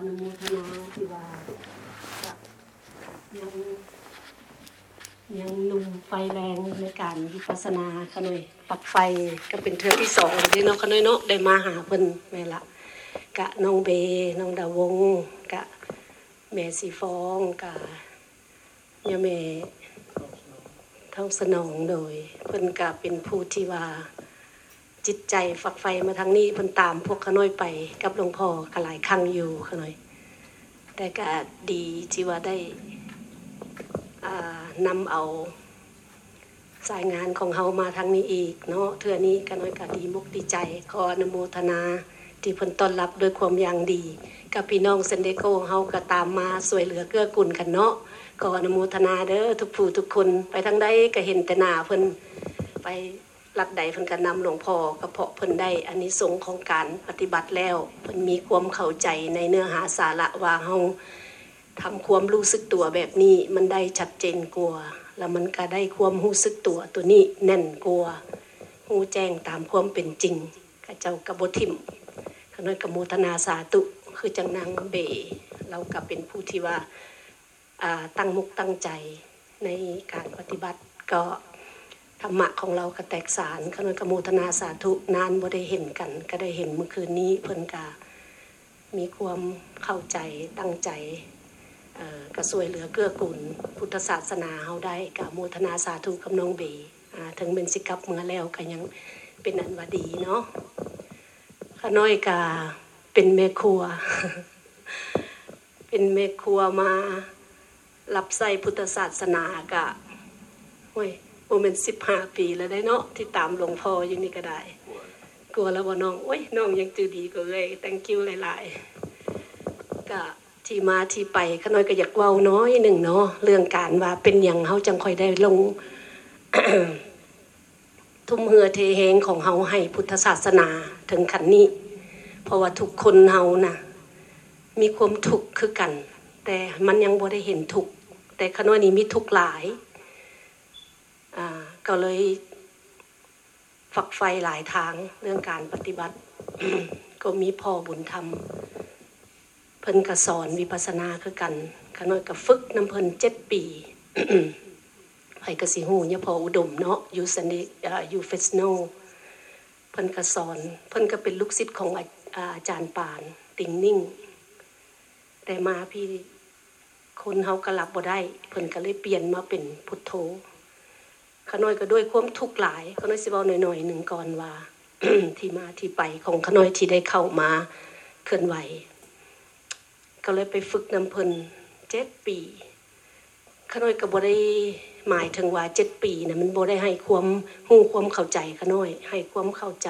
อนุโมทนาที่ว่ายังยังหนุ่มไฟแรงในการวิปัสสนาขน่อยปักไฟก็เป็นเทือที่สองที่น้องขน่อยเนาะได้มาหาเพิ่นแม่ละกะน้องเบน้องดาวงกะแม่สีฟองกะยาแม่ท้องสนองโดยเพิ่นกะเป็นผู้ที่ว่า จิตใจฝักไฟมาทางนี้เพิ่นตามพวกขน้อยไปกับหลวงพ่อก็หลายครั้งอยู่ขน้อย แต่ก็ดีที่ว่าได้อ่านำเอาสายงานของเฮามาทางนี้อีกเนาะเทื่อนี้ก็น้อยก็ดีมุกดีใจขออนุโมทนาที่เพิ่นต้อนรับด้วยความอย่างดี กับพี่น้องเซนเดโกเฮาก็ตามมาสวยเหลือเกื้อกูลกันเนาะขออนุโมทนาเด้อทุกผู้ทุกคนไปทางใดก็เห็นแต่หน้าเพิ่นไป รัดใดเพิ่นก็นำหลวงพ่อกระเพาะเพิ่นได้อันนี้สงส์ของการปฏิบัติแล้วเพิ่นมีความเข้าใจในเนื้อหาสาระว่าเฮาทำความรู้สึกตัวแบบนี้มันได้ชัดเจนกว่าแล้วมันก็ได้ความรู้สึกตัวตัวนี้แน่นกว่ารู้แจ้งตามความเป็นจริงข้าเจ้ากบทิมขน้อยกบโมทนาสาธุคือจังนางเบเราก็เป็นผู้ที่ว่าอ่าตั้งมุกตั้งใจในการปฏิบัติก็ ธรรมะของเราก็แตกสารขนอยกบโมทนาสาธุนานบ่ได้เห็นกัน ก็ได้เห็นเมื่อคืนนี้เพิ่นกามีความเข้าใจตั้งใจเอ่อกระสวยเหลือเกื้อกูลพุทธศาสนาเฮาได้กับโมทนาสาธุกับน้องเบอ่าถึงเป็นสิกับเมื่อแล้วก็ยังเป็นอันว่าดีเนาะขน้อยกาเป็นแม่ครัว เป็นแม่ครัวมารับใส่พุทธศาสนากะห้วย โมเมนต์สิบห้าปีแล้วได้เนาะที่ตามหลวงพ่ออยู่นี่ก็ได้ กลัวแล้วว่าน้องโอ้ยน้องยังจือดีก็เลย thank you หลายๆก็ที่มาที่ไปขน้อยก็อยากเว้าน้อยหนึ่งเนาะเรื่องการว่าเป็นอย่างเฮาจังค่อยได้ลง ทุ่มเหือเทแหงของเฮาให้พุทธศาสนาถึงขันนี้ เพราะว่าทุกคนเฮานะมีความทุกข์คือกัน แต่มันยังบ่ได้เห็นทุกข์แต่ขน้อยนี้มีทุกข์หลาย ก็เลยฝักไฟหลายทางเรื่องการปฏิบัติ ก็มีพ่อบุญธรรม เพิ่นก็สอนวิปัสสนาคือกันขน้อยก็ฝึกน้ำเพิ่นเจ็ดปีไผกระสิหูเนี่ยพออุดมเนาะอยู่สนิอยู่เฟสโนเพิ่นก็สอน เพิ่นก็เป็นลูกศิษย์ของอาอาจารย์ปาน ติงนิ่ง แต่มาพี่คนเฮาก็รับบ่ได้ เพิ่นก็เลยเปลี่ยนมาเป็นพุทโธ ขน้อยก็ด้วยความทุกข์หลายขน้อยสิเว้าหน่อยๆหนึ่งก่อนว่า ที่มาที่ไปของขน้อยที่ได้เข้ามาเคลื่อนไหว ก็เลยไปฝึกน้ำเพิ่นเจ็ดปีขน้อยก็บ่ได้หมายถึงว่าเจ็ดปีนะมันบ่ได้ให้ความหู้ความเข้าใจขน้อย ให้ความเข้าใจ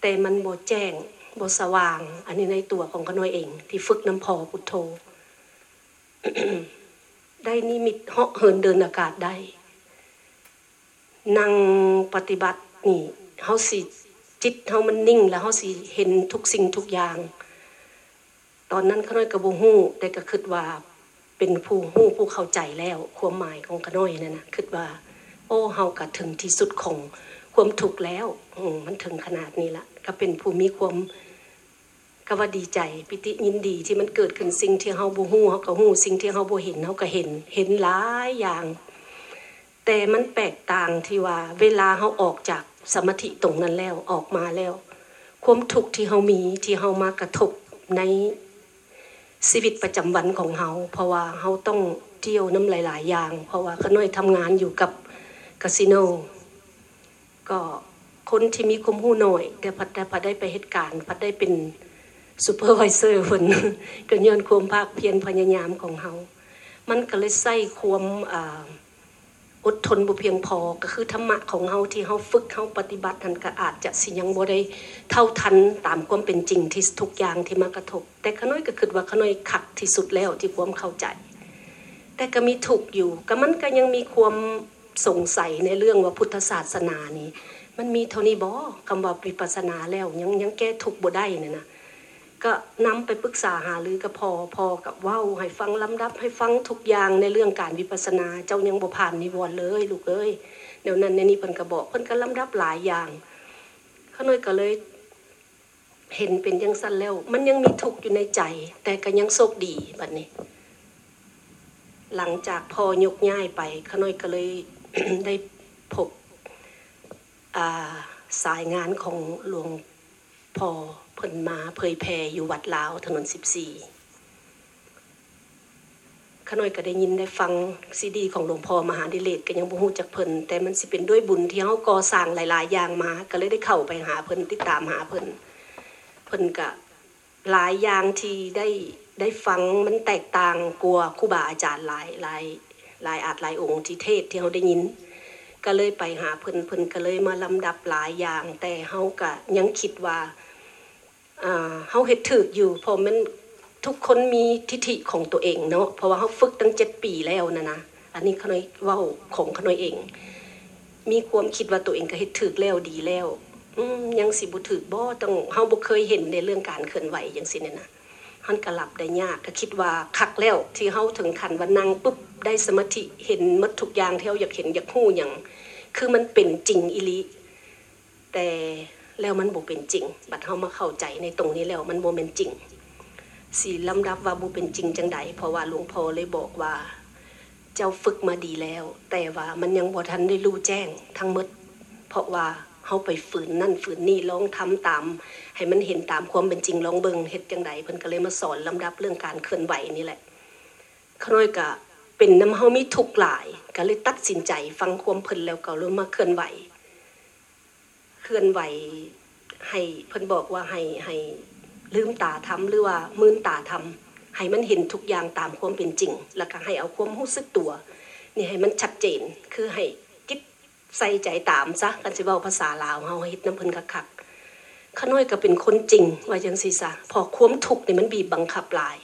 แต่มันบ่แจ้งบ่สว่าง อันนี้ในตัวของขน้อยเอง ที่ฝึกน้ำพอพุทโธได้นิมิตเหาะเหินเดินอากาศได้ นั่งปฏิบัตินี่เฮาสิจิตเฮามันนิ่ง แล้วเฮาสิเห็นทุกสิ่งทุกอย่าง ตอนนั้นขน้อยก็บ่ฮู้แต่ก็คิดว่าเป็นผู้ฮู้ผู้เข้าใจแล้วความหมายของขน้อยนั่นนะคิดว่า โอ้เฮาก็ถึงที่สุดของความทุกแล้วอืมมันถึงขนาดนี้ละก็เป็นผู้มีความก็ว่าดีใจปิติยินดีที่มันเกิดขึ้นสิ่งที่เฮาบ่ฮู้เฮาก็ฮู้สิ่งที่เฮาบ่เห็นเฮาก็เห็น เห็นหลายอย่าง แต่มันแปลกต่างที่ว่า เวลาเขาออกจากสมาธิตรงนั้นแล้วออกมาแล้ว ความทุกข์ที่เขามีที่เขามากระทบในชีวิตประจำวันของเขาเพราะว่าเขาต้องเที่ยวน้ำหลาย ๆ อย่าง เพราะว่าเขาน้อยทำงานอยู่กับคาสิโนก็คนที่มีความรู้หน่อยแต่พัดได้พัดได้ไปเหตุการณ์พัดได้เป็นซูเปอร์วิเซอร์คนก็ย้อนความภาคเพียรพยายามของเขามันก็เลยใส่ความอ่า อดทนบ่เพียงพอก็คือธรรมะของเฮาที่เฮาฝึกเฮาปฏิบัตินั้นก็อาจจะสิยังบ่ได้เท่าทันตามความเป็นจริงที่ทุกอย่างที่มากระทบ แต่ขน้อยก็คิดว่าขน้อยขัดที่สุดแล้วที่ความเข้าใจ แต่ก็มีถูกอยู่ก็มันก็ยังมีความสงสัยในเรื่องว่าพุทธศาสนานี้ มันมีเท่านี้บ่คำว่าวิปัสสนาแล้วยังยังแก้ทุกบ่ได้นี่ยนะ ก็นำไปปรึกษาหารือกับพอพอกับว้าให้ฟังลำดับ ให้ฟังทุกอย่างในเรื่องการวิปัสนา เจ้ายังบ่ผ่านนิวรณ์เลยลูกเอ้ยเดี๋ยวนั้นในนี้เพิ่นก็บอกเพิ่นก็ลำดับหลายอย่างเขาน้อยก็เลยเห็นเป็นยังสั้นแล้ว มันยังมีทุกข์อยู่ในใจ แต่ก็ยังโชคดีบัดนี้ หลังจากพอยกย้ายไปข้าน้อยก็เลยได้พบสายงานของหลวงพ่อ เพิ่นมาเผยแผ่อยู่วัดลาวถนนสิบสี่ขน้อยก็ได้ยินได้ฟังซีดี ของหลวงพ่อมหาดิเลกก็ยังบ่ฮู้จักเพิ่นแต่มันสิเป็นด้วยบุญที่เฮาก่อสร้างหลายๆอย่างมาก็เลยได้เข้าไปหาเพิ่นติดตามหาเพิ่นเพิ่นก็หลายอย่างที่ได้ได้ฟังมันแตกต่างกลัวครูบาอาจารย์หลายหลายหลายอาจหลายองค์ที่เทศที่เฮาได้ยิน ก็เลยไปหาเพิ่นเพิ่นก็เลยมาลำดับหลายอย่าง แต่เฮาก็ยังคิดว่า เฮาเฮ็ดถูกอยู่เพราะมันทุกคนมีทิฐิของตัวเองเนาะเพราะว่าเขาฝึกตั้งเจ็ดปีแล้วนะนะอันนี้ขน้อยว่าของขน้อยเอง มีความคิดว่าตัวเองก็เฮ็ดถึกแล้วดีแล้วอืยังสิบุถึกบ่ต้องเฮาบ่เคยเห็นในเรื่องการเคลื่อนไหวอย่างสิเนี่ยนะฮันกระลับได้ยากก็คิดว่าคักแล้วที่เฮาถึงขันว่านั่งปุ๊บได้สมาธิเห็นมัดทุกอย่างที่เฮาอยากเห็นอยากฮู้อย่าง คือมันเป็นจริงอีลิแต่ แล้วมันบ่เป็นจริง บัดเฮามาเข้าใจในตรงนี้แล้วมันบ่เป็นจริงสีลำดับว่าบูเป็นจริงจังใดเพราะว่าหลวงพ่อเลยบอกว่า เจ้าฝึกมาดีแล้ว แต่ว่ามันยังบ่ทันได้รู้แจ้งทั้งหมด เพราะว่าเขาไปฝืนนั่นฝืนนี่ลองทำตาม ให้มันเห็นตามความเป็นจริงลองเบิงเฮ็ดจังใดเพิ่นก็เลยมาสอนลำดับเรื่องการเคลื่อนไหวนี่แหละขน้อยก็เป็นน้ำเฮามีทุกหลาย ก็เลยตัดสินใจฟังความเพิ่นแล้วก็เริ่มมาเคลื่อนไหว เคลื่อนไหวให้เพิ่นบอกว่าให้ให้ลืมตาทำหรือว่ามืนตาทำให้มันเห็นทุกอย่างตามความเป็นจริง แล้วก็ให้เอาความรู้สึกตัวนี่ให้มันชัดเจนคือให้คิดใส่ใจตามซะกันสิเว้าภาษาลาวเฮาเฮ็ดน้ำเพิ่นคักๆขน้อยก็เป็นคนจริง ว่าจังซี่ซะพอความทุกข์นี่มันบีบบังคับหลาย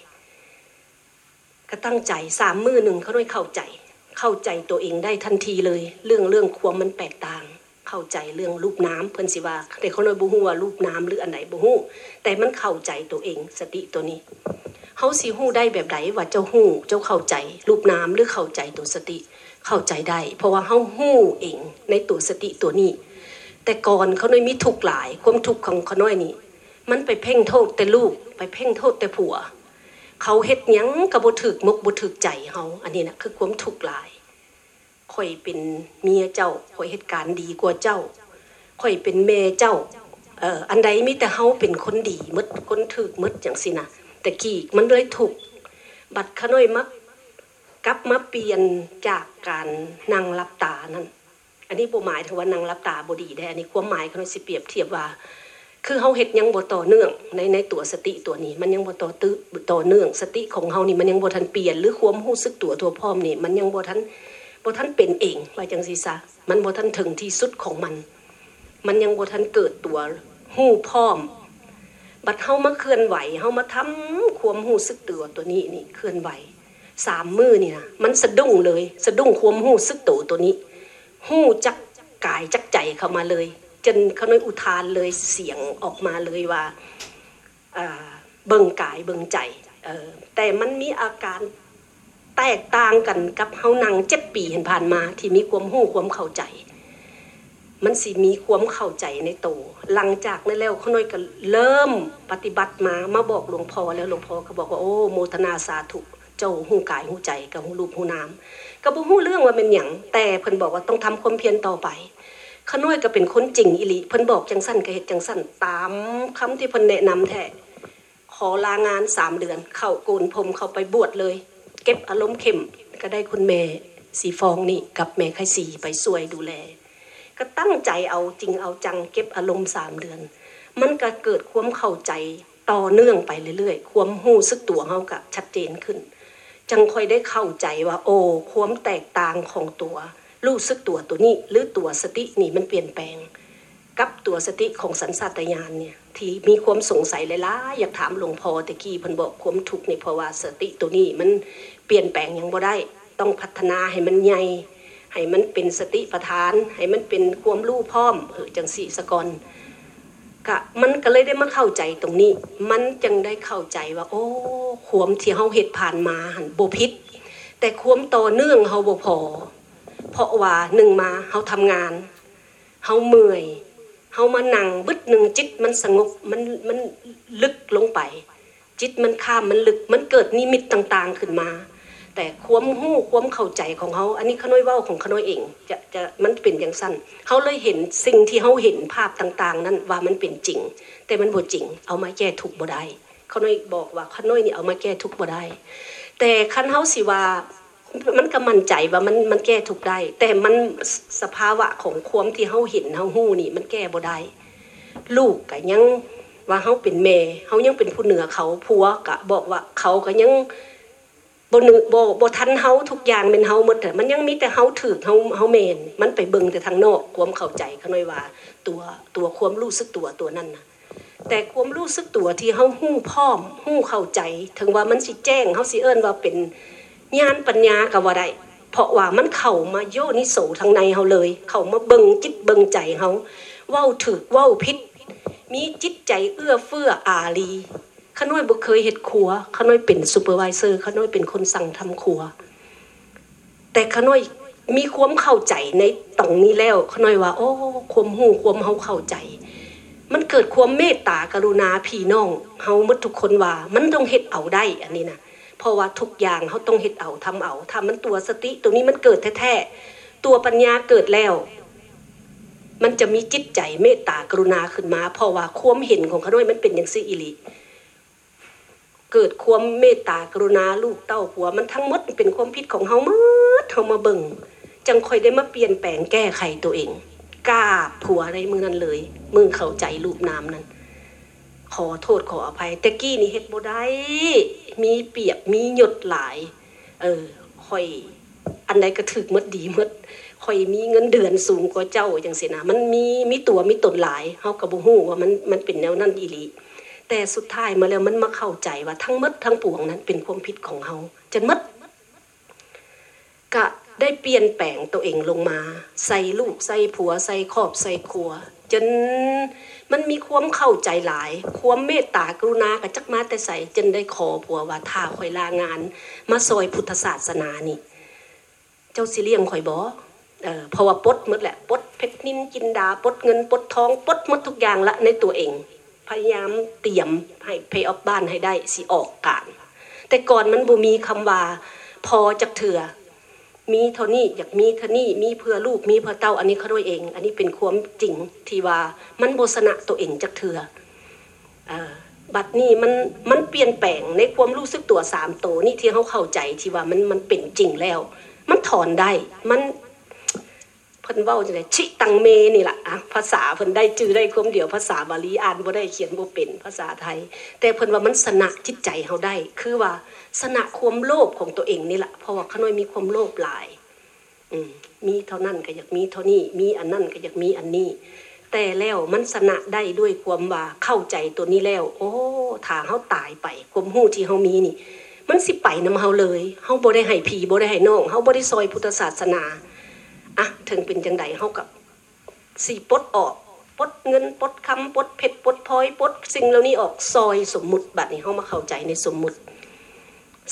ก็ตั้งใจสามมือหนึ่งขน้อยเข้าใจ เข้าใจตัวเองได้ทันทีเลย เรื่องเรื่องความมันแตกต่าง เข้าใจเรื่องรูปน้ำเพิ่นสิว่าแต่เขาเลยบ่ฮู้ว่ารูปน้ำหรืออันไหนบ่ฮู้แต่มันเข้าใจตัวเองสติตัวนี้เฮาสิฮู้ได้แบบใดว่าเจ้าฮู้เจ้าเข้าใจ รูปน้ำหรือเข้าใจตัวสติเข้าใจได้ เพราะว่าเฮาฮู้เองในตัวสติตัวนี้ แต่ก่อนเขาน้อยมีทุกข์หลาย ความทุกข์ของเขาน้อยนี่มันไปเพ่งโทษแต่ลูก ไปเพ่งโทษแต่ผัว เขาเฮ็ดหยังกระบ่ถึกมกบ่ถึกใจเฮาอันนี้นะคือความทุกข์หลาย ข่อยเป็นเมียเจ้าข่อยเหตุการณ์ดีกว่าเจ้าข่อยเป็นแม่เจ้าเอ่ออันใดมีแต่เฮาเป็นคนดีมดคนถึกมดอย่างสินะแต่กี่มันเลยถูกบัดขน้อยมักกลับมาเปลี่ยนจากการนั่งรับตานั้นอันนี้บ่หมายถึงว่านั่งรับตาบ่ดีได้อันนี้ความหมายขน้อยสิเปรียบเทียบว่า คือเฮาเฮ็ดยังบ่ต่อเนื่องในในตัวสติตัวนี้ มันยังบ่ต่อตื้อต่อเนื่อง สติของเฮานี่มันยังบ่ทันเปลี่ยนหรือความรู้สึกตัวตัวพร้อมนี่มันยังบ่ทัน บ่ท่านเป็นเองว่าจังซีซะมันบ่ท่านถึงที่สุดของมัน มันยังบ่ท่านเกิดตัวหู้พร้อม บัดเฮามาเคลื่อนไหวเฮามาทำความหู้สึกตัวตัวนี้นี่เคลื่อนไหวสามมือนี่นะมันสะดุ้งเลย สะดุ้งความหู้สึกตัวตัวนี้หู้จักกายจักใจเข้ามาเลย จนเขาน้อยอุทานเลยเสียงออกมาเลยว่าเบิ่งกายเบิ่งใจแต่มันมีอาการ แตกต่างกันกับเฮานังเจ็ดปีเห็นผ่านมา ที่มีความหู้ความเข้าใจ มันสิมีความเข้าใจในโตหลังจากนั้นแล้วขน้อยก็เริ่มปฏิบัติมามาบอกหลวงพ่อแล้วหลวงพ่อก็บอกว่าโอ้โมทนาสาธุเจ้าหูกายหูใจกับหูรูปหูน้ำก็บ่หูเรื่องว่าเป็นหยังแต่เพิ่นบอกว่าต้องทำความเพียรต่อไปขน้อยก็เป็นคนจริงอิลิเพิ่นบอกจังสั้นก็เฮ็ดจังสั้นตามคำที่เพิ่นแนะนำแท้ขอลางานสามเดือน เข้าโกนผมเข้าไปบวชเลย เก็บอารมณ์เข้มก็ได้คุณแม่สีฟองนี่กับแม่ไข่สีไปสวยดูแล ก็ตั้งใจเอาจริงเอาจังเก็บอารมณ์สามเดือน มันก็เกิดความเข้าใจต่อเนื่องไปเรื่อยๆ ความหู้ซึกตัวเขาก็ชัดเจนขึ้น จังค่อยได้เข้าใจว่า โอ้ความแตกต่างของตัวรู้ซึกตัวตัวนี้หรือตัวสตินี่มันเปลี่ยนแปลง กับตัวสติของสันสัตยานเนี่ยที่มีความสงสัยหลายๆอยากถามหลวงพ่อตะกี้พันบอกความทุกข์นี่เพราะว่าสติตัวนี้มัน เปลี่ยนแปลงยังบ่ได้ ต้องพัฒนาให้มันใหญ่ให้มันเป็นสติปัฏฐาน ให้มันเป็นความรู้พร้อมเออจังสี่สกอนกะมันก็เลยได้มาเข้าใจตรงนี้ มันจึงได้เข้าใจว่า โอ้ควมที่เฮาเหตุผ่านมาหันโบพิษแต่ควมต่อเนื่องเฮาบ่พอเพราะว่าหนึ่งมาเฮาทำงานเฮาเมื่อยเฮามานั่งบึดหนึ่งจิตมันสงบมันมันลึกลงไป จิตมันข้ามมันลึกมันเกิดนิมิตต่างๆขึ้นมา แต่ความหู้ความเข้าใจของเขาอันนี้ขน้อยเว้าของขน้อยเองจะจะมันเป็นอย่างสั้นเขาเลยเห็นสิ่งที่เขาเห็นภาพต่าง ๆ นั้นว่ามันเป็นจริง แต่มันบ่จริง เอามาแก้ทุกบ่ได้ขน้อยบอกว่าขน้อยนี่เอามาแก้ทุกบ่ได้ แต่คันเฮาสิว่ามันก็มั่นใจว่ามันมันแก้ทุกได้ แต่มันสภาวะของความที่เฮาเห็นเฮาหู้นี่ มันแก้บ่ได้ลูกก็ยังว่าเฮาเป็นแม่เฮายังเป็นผู้เหนือเขาผัวก็บอกว่าเขาก็ยัง บนึบ่บ่ทันเฮาทุกอย่างเป็นเฮาหมดแต่มันยังมีแต่เฮาถูกเฮาเฮาแม่นมันไปเบิ่งแต่ทางนอกความเข้าใจเขาน่อยว่า ตัวตัวความรู้สึกตัวตัวนั้นนะแต่ความรู้สึกตัวที่เฮาหู้พร้อมหู้เข้าใจ ถึงว่ามันสิแจ้งเฮาสิเอิ้นว่าเป็นญาณปัญญาก็ว่าได้เพราะว่ามันเข้ามาโยนิโสทางในเฮาเลย เข้ามาเบิ่งจิตเบิ่งใจเฮาเว้าถึกเว้าผิดมีจิตใจเอื้อเฟื้ออารี ขน้อยบ่เคยเฮ็ดครัวขน้อยเป็น supervisor ขน้อยเป็นคนสั่งทำครัว แต่ขน้อยมีความเข้าใจในตรงนี้แล้วขน้อยว่า โอ้ความหูความเฮาเข้าใจ มันเกิดความเมตตากรุณาพี่น้องเฮาหมดทุกคนว่า มันต้องเฮ็ดเอาได้ อันนี้นะเพราะว่าทุกอย่างเขาต้องเฮ็ดเอาทำเอาทำมันตัวสติ ตัวนี้มันเกิดแท้ๆตัวปัญญาเกิดแล้วมันจะมีจิตใจเมตตากรุณาขึ้นมา เพราะว่าความเห็นของขาด้วยมันเป็นอย่างซี่อิลิ เกิดความเมตตากรุณาลูกเต้าผัว มันทั้งหมดเป็นความผิดของเฮาหมดเฮามาเบิ่งจังคอยได้มาเปลี่ยนแปลงแก้ไขตัวเองกล้าผัวในมือนั้นเลยมือเข้าใจรูปน้ำนั้น ขอโทษขออภัยแต่กี้นี่เฮ็ดบ่ได้มีเปียบมีหยดหลาย เออค่อยอันใดก็ถึกมดดีมดค่อยมีเงินเดือนสูงกว่าเจ้าจังซี่นะมันมีมีตัวมีตนหลายเฮาก็บ่ฮู้ว่ามันมันเป็นแนวนั้นอีหลี แต่สุดท้ายมาแล้วมันมาเข้าใจว่าทั้งมดทั้งปวงนั้นเป็นความผิดของเฮาจนมดก็ได้เปลี่ยนแปลงตัวเองลงมา ใส่ลูกใส่ผัว ใส่ครอบใส่ครัว จนมันมีความเข้าใจหลาย ความเมตตากรุณากับจักมาแต่ใส่จนได้ขอผัวว่าถ้าคอยลางาน มาซอยพุทธศาสนานี่ เจ้าสิเลี้ยงคอยบอเออเพราะว่าปดมดแหละปดเพชรนินจินดาปดเงินปดทองปดมดทุกอย่างละในตัวเอง พยายามเตรียมให้เพย์ออฟบ้านให้ได้สิออกการแต่ก่อนมันบ่มีคำว่าพอจักเถื่อมีเท่านี้อยากมีเท่านี้มีเพื่อลูกมีเพื่อเต้าอันนี้เขาด้วยเอง อันนี้เป็นความจริงที่ว่ามันโบสนะตัวเองจักเถื่อบัดนี้มันมันเปลี่ยนแปลงในความรู้สึกตัวสามโตนี่ที่เขาเข้าใจที่ว่ามันมันเป็นจริงแล้ว มันถอนได้มัน เพิ่นเว้าจังไดชิตังเมนี่แหละอะภาษาเพิ่นได้จื้อได้คมเดียวภาษาบาลีอ่านบ่ได้เขียนบ่เป็นภาษาไทย แต่เพิ่นว่ามันสนะจิตใจเฮาได้ คือว่าสนะความโลภของตัวเองนี่แหละเพราะว่าขน้อยมีความโลภหลายอืมมีเท่านั้นก็อยากมีเท่านี้ มีอันนั้นก็อยากมีอันนี้ แต่แล้วมันสนะได้ด้วยความว่าเข้าใจตัวนี้แล้ว โอ้ถ้าเฮาตายไปความหู้ที่เฮามีนี่ มันสิไปนำเฮาเลยเฮาบ่ได้ให้ผีบ่ได้ให้น้องเฮาบ่ได้ซอยพุทธศาสนา อะถึงเป็นจังไดเฮากับสี่ปดออกปดเงินปดคำปดเพชรปดพลอยปดสิ่งเหล่านี้ออกซอยสมมุติบัดนี้เฮามาเข้าใจในสมมุติ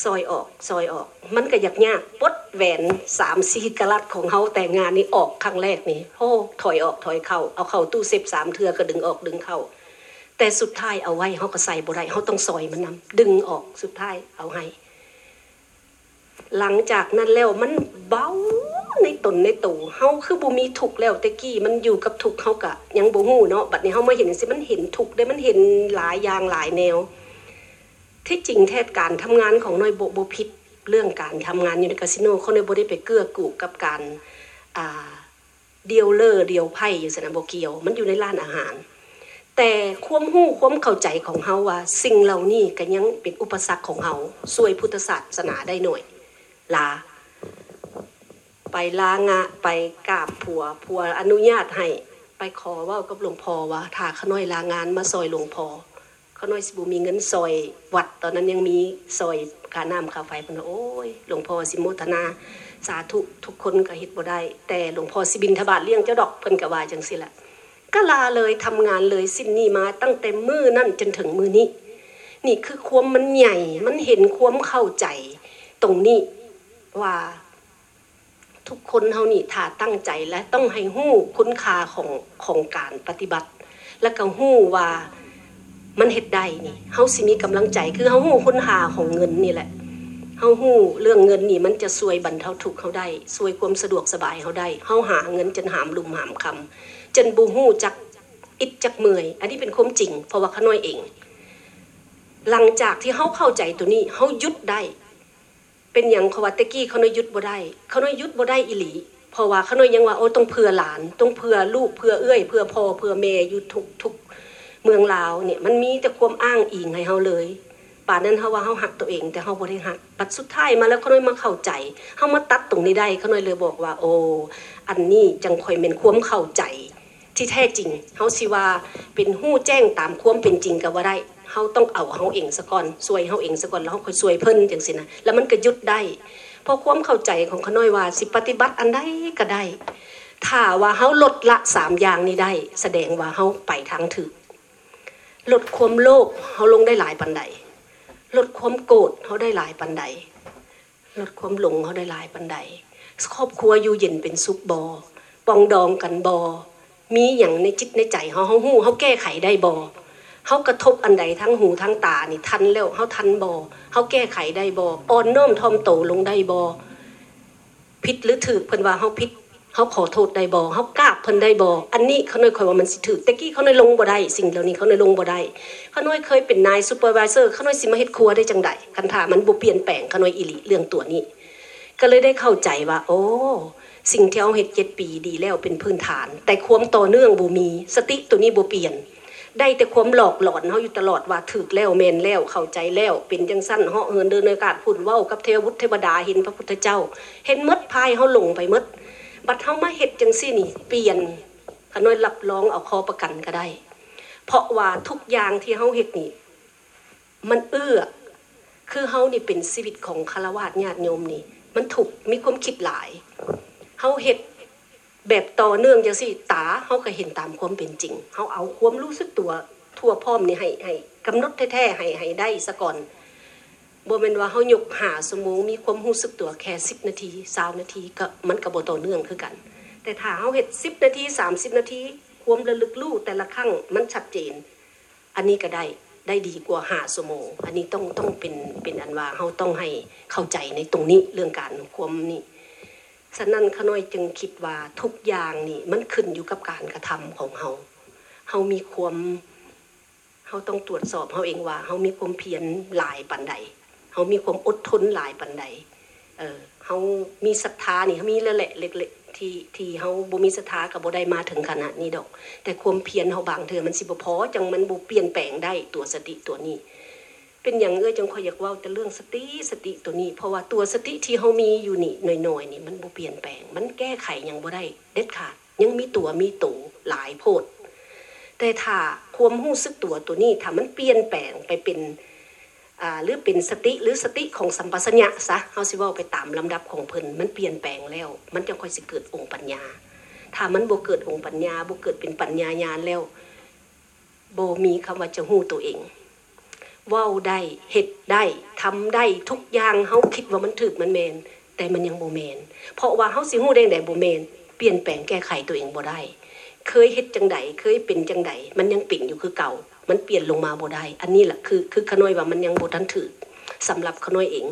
ซอยออกซอยออก มันก็ยากยากปดแหวนสามสี่กะลัดของเฮาแต่งานนี้ออกครั้งแรกนี่โอ้ถอยออกถอยเข้าเอาเข้าตู้เซฟสามเทือก็ดึงออกดึงเข้าแต่สุดท้ายเอาไว้เฮาก็ใส่บ่ได้เฮาต้องซอยมันนำดึงออกสุดท้ายเอาให้หลังจากนั้นแล้วมันเบา ในตนในตูเฮาคือบ่มีทุกแล้วแต่กี้มันอยู่กับทุกเฮากะยังบ่ฮู้เนาะบัดนี้เฮามาเห็นสิมันเห็นทุกได้มันเห็นหลายอย่างหลายแนว ที่จริงแท้การทำงานของน้อยโบบ่ผิดเรื่องการทำงานอยู่ในคาสิโนเขาเนี่ยบ่ได้ไปเกื้อกูกับการอ่าเดียวเลอร์เดียวไพ่อยู่สนามบ่เกี่ยว มันอยู่ในร้านอาหาร แต่ความหู้ความเข้าใจของเฮาว่า สิ่งเหล่านี้ก็ยังเป็นอุปสรรคของเฮาช่วยพุทธศาสนาได้หน่อยลา ไปลางะไปกราบผัวผัวอนุญาตให้ไปขอว่ากับหลวงพ่อว่าถ้าขน้อยลางานมาซอยหลวงพ่อขน้อยสิบุมีเงินซอยวัดตอนนั้นยังมีซอยค่าน้ำคาไฟพิ่นโอ้ยหลวงพ่อสิโมทนาสาธุทุกคนก็เฮ็ดบ่ได้ แต่หลวงพ่อสิบินทบาทเลี้ยงเจ้าดอกเพิ่นก็ว่าจังซี่แหละก็ลาเลยทำงานเลยสิ้นนี้มาตั้งแต่มือนั่นจนถึงมือนี้ นี่คือความมันใหญ่มันเห็นความเข้าใจ ตรงนี้ว่า ทุกคนเฮานี่ถ้าตั้งใจและต้องให้หู้คุณค่าของของการปฏิบัติ และก็หู้ว่ามันเฮ็ดได้นี่เฮาสิมีกำลังใจคือเฮาหู้คุณค่าของเงินนี่แหละเฮาหู้เรื่องเงินนี่มันจะช่วยบรรเทาทุกข์เฮาได้ช่วยความสะดวกสบายเฮาได้เฮาหาเงินจนหามลุมหามคำจนบ่ฮู้จักอิดจักเมื่อย อันนี้เป็นความจริงเพราะว่าขน้อยเอง หลังจากที่เฮาเข้าใจตัวนี้เฮาหยุดได้ เป็นอย่างเขาว่าตะกี้เขาน้อยยุดบ่ได้ เขาน้อยยุดบ่ได้อีหลีเพราะว่าเขาน้อยยังว่าโอ้ต้องเผื่อหลานต้องเผื่อลูกเผื่อเอื้อยเผื่อพ่อเผื่อแม่อยู่ทุกทุกเมืองลาวเนี่ยมันมีแต่ความอ้างอิงให้เฮาเลยป่านนั้นเฮาว่าเฮาหักตัวเอง แต่เฮาบ่ได้หักปัดสุดท้ายมาแล้วเขาน้อยมาเข้าใจเฮามาตัดตรงนี้ได้เขาน้อยเลยบอกว่า โอ้อันนี้จังค่อยเป็นความเข้าใจที่แท้จริงเฮาสิว่าเป็นหู้แจ้งตามความเป็นจริงก็ว่าได้ เฮาต้องเอาเฮาเองซะก่อนช่วยเฮาเองซะก่อนแล้วเฮาค่อยช่วยเพิ่นจังซี่นะแล้วมันก็ยุดได้เพราะความเข้าใจของขน้อยว่าสิปฏิบัติอันใดก็ได้ถ้าว่าเฮาลดละสามอย่างนี้ได้ แสดงว่าเฮาไปทางถึกลดความโลภเฮาลงได้หลายปันใดลดความโกรธเฮาได้หลายปันใดลดความหลงเฮาได้หลายปันใดครอบครัวอยู่เย็นเป็นสุขบอปองดองกันบอมีอย่างในจิตในใจเฮาเฮาฮู้เฮาแก้ไขได้บอ เฮากระทบอันใดทั้งหูทั้งตานี่ทันแล้วเฮาทันบอเฮาแก้ไขได้บออ่อนน้อมถ่อมโตลงได้บอผิดหรือถือเพิ่นว่าเฮาผิดเฮาขอโทษได้บอเฮากราบเพิ่นได้บออันนี้เขาน้อยคอยว่ามันสิถือแต่กี้เขาน้อยลงบ่ได้สิ่งเหล่านี้เขาน้อยลงบ่ได้เขาน้อยเคยเป็นนาย supervisor เขาน้อยสิมาเฮ็ดครัวได้จังไดคันถามันบ่เปลี่ยนแปลงเขาน้อยอีหลีเรื่องตัวนี้ ก็เลยได้เข้าใจว่า โอ้สิ่งที่เอาเฮ็ดเจ็ดปีดีแล้วเป็นพื้นฐาน แต่ความต่อเนื่องบ่มี สติตัวนี้บ่เปลี่ยน ได้แต่ความหลอกหลอนเฮาอยู่ตลอดว่าถึกแล้วแมนแล้วเข้าใจแล้วเป็นจังสั้นเหาะเหินเดินในอากาศพูดเว้ากับเทวบุตรเทวดาเห็นพระพุทธเจ้า เห็นมดพายเฮาหลงไปมดบัดเฮามาเฮ็ดจังซี่นี่เปลี่ยนขน้อยรับรองเอาคอประกันก็ได้ เพราะว่าทุกอย่างที่เฮาเฮ็ดนี่มันเอื้อ คือเฮานี่เป็นชีวิตของคารวะญาติโยมนี่ มันถูกมีความคิดหลายเฮาเฮ็ด แบบต่อเนื่องจังซี่ตาเฮาก็เห็นตามความเป็นจริงเฮาเอาความรู้สึกตัวทั่วพร้อมนี่ให้ให้กำหนดแท้ๆให้ให้ได้ซะก่อนบ่แม่นว่าเฮายกหาสมองมีความรู้สึกตัวแค่10นาที20นาทีก็มันก็บ่ต่อเนื่องคือกัน แต่ถ้าเฮาเฮ็ด10นาที30นาทีความระลึกรู้แต่ละครั้งมันชัดเจน อันนี้ก็ได้ได้ดีกว่าหาสมองอันนี้ต้องต้องเป็นเป็นอันว่าเฮาต้องให้เข้าใจในตรงนี้เรื่องการความนี่ ฉะนั้นขน้อยจึงคิดว่าทุกอย่างนี่มันขึ้นอยู่กับการกระทำของเฮาเฮามีความเฮาต้องตรวจสอบเฮาเองว่าเฮามีความเพียรหลายปันใดเฮามีความอดทนหลายปันใดเออเฮามีศรัทธานี่เฮามีแล้วแหละเล็กๆที่ที่เฮาบ่มีศรัทธาก็บ่ได้มาถึงขนาดนี้ดอก แต่ความเพียรเฮาบางเทื่อมันสิบ่พอจังมันบ่เปลี่ยนแปลงได้ตัวสติตัวนี้ เป็นอย่างเอ้ยจังคอยอยากเว่าแต่เรื่องสติสติตัวนี้ เพราะว่าตัวสติที่เฮามีอยู่นี่หน่อยๆนี่มันบ่เปลี่ยนแปลง มันแก้ไขยังบ่ได้เด็ดขาดยังมีตัวมีตูหลายโพด แต่ถ้าความรู้สึกตัวตัวนี้ถ้ามันเปลี่ยนแปลงไปเป็นอ่าหรือเป็นสติหรือสติของสัมปชัญญะซะเฮาสิเว้าไปตามลำดับของเพิ่นมันเปลี่ยนแปลงแล้ว มันจะค่อยสิเกิดองค์ปัญญา ถ้ามันบ่เกิดองค์ปัญญาบ่เกิดเป็นปัญญาญาณแล้วบ่มีคำว่าจะฮู้ตัวเอง ว้าได้เฮ็ดได้ทำได้ทุกอย่างเฮาคิดว่ามันถูกมันแมนแต่มันยังบ่แมนเพราะว่าเฮาสิฮู้ได้ไดบ่แมนเปลี่ยนแปลงแก้ไขตัวเองบ่ได้ เคยเฮ็ดจังใดเคยเป็นจังใดมันยังเป็นอยู่คือเก่า มันเปลี่ยนลงมาบ่ได้ อันนี้แหละคือคือขน้อยว่ามันยังบ่ทันถูกสำหรับขน้อยเอง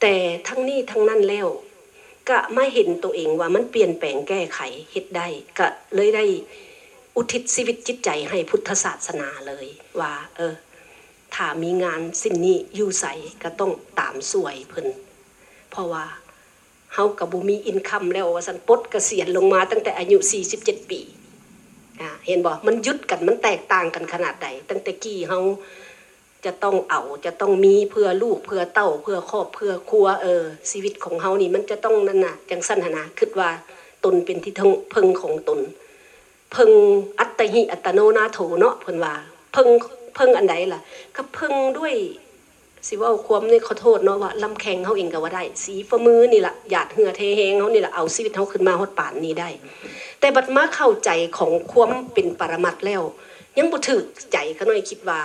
แต่ทั้งนี้ทั้งนั้นแล้วก็ไม่เห็นตัวเองว่ามันเปลี่ยนแปลงแก้ไขเฮ็ดได้ก็เลยได้อุทิศชีวิตจิตใจให้พุทธศาสนาเลยว่า เออ ถ้ามีงานสิ่งนี้อยู่ใสก็ต้องตามสวยเพิ่นเพราะว่าเฮากับบุมีอินคัมแล้วว่าสันปลดเกษียณลงมาตั้งแต่อายุ 47 ปีเห็นบ่มันยุดกันมันแตกต่างกันขนาดใดตั้งแต่กี้เฮาจะต้องเอาจะต้องมีเพื่อลูกเพื่อเต้าเพื่อครอบเพื่อครัวเออชีวิตของเฮานี่มันจะต้องนั่นน่ะจังสั้นหนะคิดว่าตนเป็นที่พิ่งของตนพิ่งอัตหิอัตโนนาโถเนาะเพิ่นว่าพิ่ง เพิ่งอันใดล่ะ ก็เพิ่งด้วยสิว่าความนี่ขอโทษเนาะว่าลำแข็งเขาเองก็ว่าได้ สีฝ่ามือนี่แหละหยาดเหือเทแหงเขานี่แหละเอาชีวิตเขาขึ้นมาฮอดป่านนี้ได้ แต่บัดมาเข้าใจของความเป็นปรมัตถ์แล้ว ยังบ่ถึกใจก็น้อยคิดว่า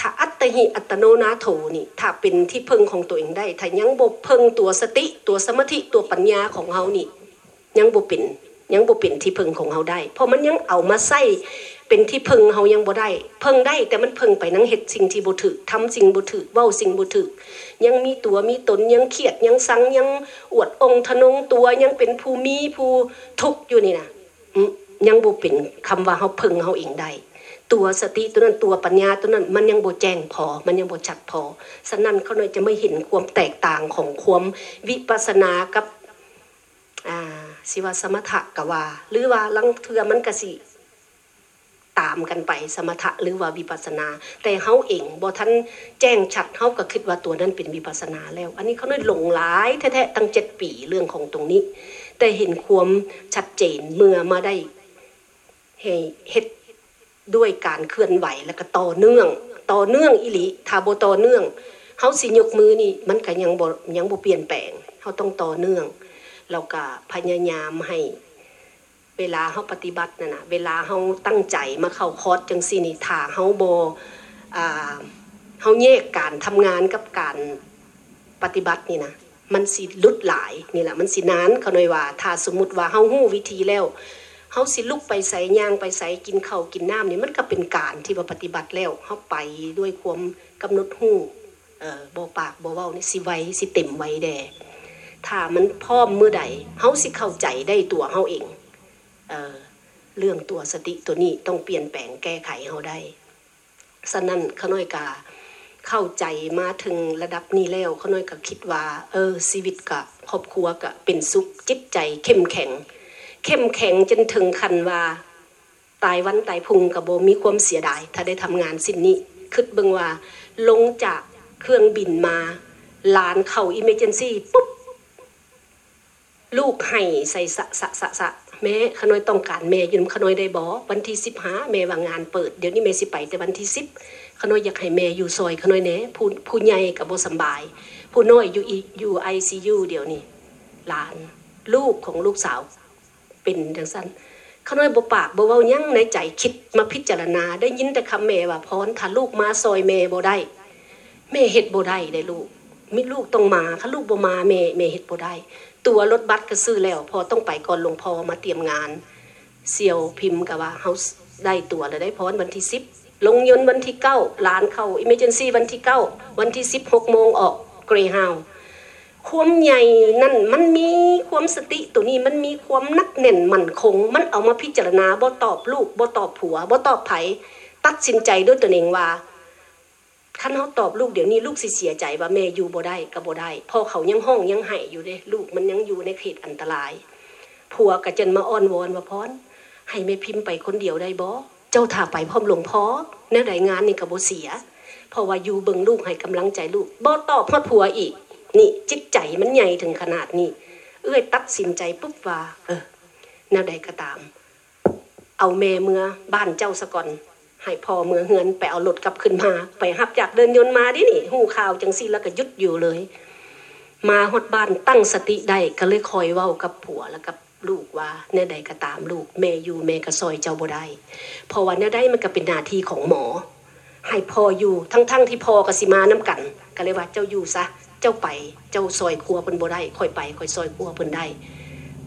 ถ้าอัตหิอัตโนนาโถนี่ ถ้าเป็นที่เพิ่งของตัวเองได้ ถ้ายังบ่เพิ่งตัวสติตัวสมาธิตัวปัญญาของเฮานี่ ยังบ่เป็นยังบ่เป็นที่พึ่งของเฮาได้ เพราะมันยังเอามาใส่ เป็นที่พึงเฮายังบ่ได้พิ่งได้แต่มันพิ่งไปนังเฮ็ดสิ่งที่บ่ถูกทำสิ่งบ่ถูกเว้าสิ่งบ่ถูกยังมีตัวมีตนยังเครียดยังสังยังอวดองค์ทนงตัวยังเป็นผู้มีผู้ทุกข์อยู่นี่นะยังบ่เป็นคำว่าเฮาพึงเฮาเองได้ตัวสติตัวนั้นตัวปัญญาตัวนั้นมันยังบ่แจ้งพอ มันยังบ่ชัดพอฉะนั้นเขาเลยจะไม่เห็นความแตกต่างของความวิปัสสนากับอ่าสิว่าสมถะกะว่า หรือว่าลังเทือมันกะสิามกันไปสมถะหรือว่าวิปัสนา แต่เฮาเองบ่ทันแจ้งชัดเฮาก็คิดว่าตัวนั้นเป็นวิปัสนาแล้ว อันนี้เขาเลยหลงหลายแท้ๆตั้งเจ็ดปีเรื่องของตรงนี้ แต่เห็นความชัดเจนเมื่อมาได้ให้เฮ็ดด้วยการเคลื่อนไหวแล้วก็ต่อเนื่อง ต่อเนื่องอิลิถ้าบ่ต่อเนื่องเฮาสิยกมือนี่มันก็ยังบ่ยังบ่เปลี่ยนแปลงเฮาต้องต่อเนื่องเราก็พยายามให้ เวลาเฮาปฏิบัตินั่นน่ะเวลาเฮาตั้งใจมาเข้าคอร์สจังซี่นี่ถ้าเฮาบ่อ่าเฮาแยกการทำงานกับการปฏิบัตินี่นะมันสิลุดหลายนี่แหละมันสินานเขาหน่อยว่า ถ้าสมมุติว่าเฮาฮู้วิธีแล้วเฮาสิลุกไปใส่ย่างไปใส่กินข้าวกินน้ำนี่มันก็เป็นการที่ว่าปฏิบัติแล้วเฮาไปด้วยความกำหนดฮู้เอ่อบ่ปากบ่เว้านี่สิไวสิเต็มไวแด่ถ้ามันพร้อมเมื่อใดเฮาสิเข้าใจได้ตัวเฮาเอง เเรื่องตัวสติตัวนี้ต้องเปลี่ยนแปลงแก้ไขเฮาได้ฉะนั้นขน้อยกาเข้าใจมาถึงระดับนี้แล้วขน้อยก็คิดว่า เออชีวิตกับครอบครัวก็เป็นสุขจิตใจเข้มแข็ง เข้มแข็งจนถึงคันว่า ตายวันตายพุงกับโบมีความเสียดาย ถ้าได้ทำงานสิ้นนี้คิดเบิ่งว่า ลงจากเครื่องบินมาลานเข้า emergency ปุ๊บลูกให้ใส่สะสะสะสะ แม่ขน้อยต้องการแม่อยืนขน้อยได้บอวันที่สิบห้าแม่ว่างานเปิดเดี๋ยวนี้แม่สิไปแต่วันที่สิบขน้อยอยากให้แม่อยู่ซอยขน้อยแหน่ผู้ผู้ใหญ่กับโบสบาย ผู้น้อยอยู่อีอยู่ไอซียูเดี๋ยวนี้หลานลูกของลูกสาว เป็นจังสั้นขน้อยบ่ปากบ่เว้ายั่งในใจคิดมาพิจารณา ได้ยินแต่คำแม่ว่าพรถ้าลูกมาซอยแม่บ่ได้แม่เฮ็ดบ่ได้ได้ลูกมิลูกต้องมาถ้าลูกบ่มาแม่แม่เฮ็ดบ่ได้ ตัวรถบัสก็ซื้อแล้ว พอต้องไปก่อนหลวงพ่อมาเตรียมงานเสี่ยวพิมพ์กับว่าเฮาได้ตัวแล้วได้พรวันที่สิบลงยนต์วันที่เก้าลานเข้าอิมเมจนซีวันที่เก้าวันที่สิบหกโมงออกเกรฮาวความใหญ่นั่นมันมีความสติตัวนี้มันมีความนักแน่นมั่นคง มันเอามาพิจารณาบ่ตอบลูกบ่ตอบผัวบ่ตอบไผตัดสินใจด้วยตัวเองว่า คันเขาตอบลูกเดี๋ยวนี้ลูกสิเสียใจว่าแม่อยู่บ่ได้ก็บ่ได้พ่อเขายังห้องยังไห้อยู่เด้ลูกมันยังอยู่ในเขตอันตราย ผัวก็จนมาอ้อนวอนว่าพรให้แม่พิมพ์ไปคนเดียวได้บ่เจ้าถ้าไปพร้อมหลวงพ่อแนวใดงานนี่ก็บ่เสียเพราะว่าอยู่เบิ่งลูกให้กำลังใจลูกบ่ตอบพอดผัวอีก นี่จิตใจมันใหญ่ถึงขนาดนี้ เอ้ยตัดสินใจปุ๊บว่าเออแนวใดก็ตาม เอาแม่เมื่อบ้านเจ้าสะก่อน ให้พ่อเมื่อเฮือนไปเอารถกลับขึ้นมา ไปหับจากเดินยนต์มาดินี่หูข่าวจังซี่แล้วก็ยุดอยู่เลย มาฮอดบ้านตั้งสติได้ก็เลยคอยเว้ากับผัวแล้วกับลูกว่าแน่ใดก็ตามลูกแม่อยู่แม่ก็ซอยเจ้าบ่ได้พราะว่าแน่ใดมันก็เป็นหน้าที่ของหมอ ให้พ่ออยู่ทั้งๆที่พ่อกับสิมาน้กัน ก็เลยว่าเจ้าอยู่ซะเจ้าไปเจ้าซอยครัวเพิ่นบ่ได้ค่อยไปค่อยซอยครัวเพิ่นได้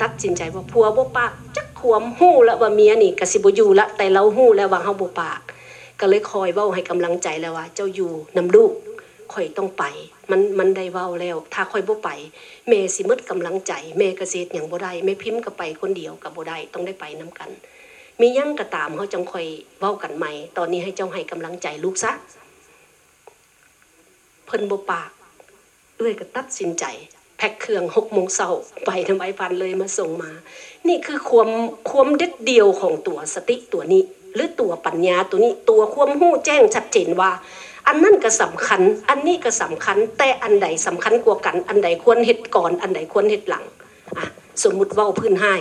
ตัดสินใจว่าผัวบ่ปากจักขวมหู้แล้วว่าเมียนี่ก็สิบ่อยู่ละแต่เราหู้แล้วว่าเฮาบ่ปาก ก็เลยคอยเว้าให้กำลังใจแล้วว่า เจ้าอยู่นำลูกข่อยต้องไป มันมันได้เว้าแล้ว ถ้าข่อยบ่ไปแม่สิมดกำลังใจแม่ก็เฮ็ดหยังบ่ได้แม่พิมพ์ก็ไปคนเดียวก็บ่ได้ต้องได้ไปนํกัน มียังก็ตามเฮาจังค่อยเว้ากันใหม่ ตอนนี้ให้เจ้าให้กำลังใจลูกซะเพิ่นบ่ปากเอ้ยก็ตัดสินใจ แพ็คเครื่องหกโมงเช้าไปทำไมพันเลยมาส่งมา นี่คือความความเด็ดเดียวของตัวสติตัวนี้ หรือตัวปัญญาตัวนี้ตัวความหู้แจ้งชัดเจนว่า อันนั่นก็สำคัญ อันนี้ก็สำคัญ แต่อันใดสำคัญกว่ากัน อันใดควรเฮ็ดก่อน อันใดควรเฮ็ดหลังอะสมมุติว้าพื้นให้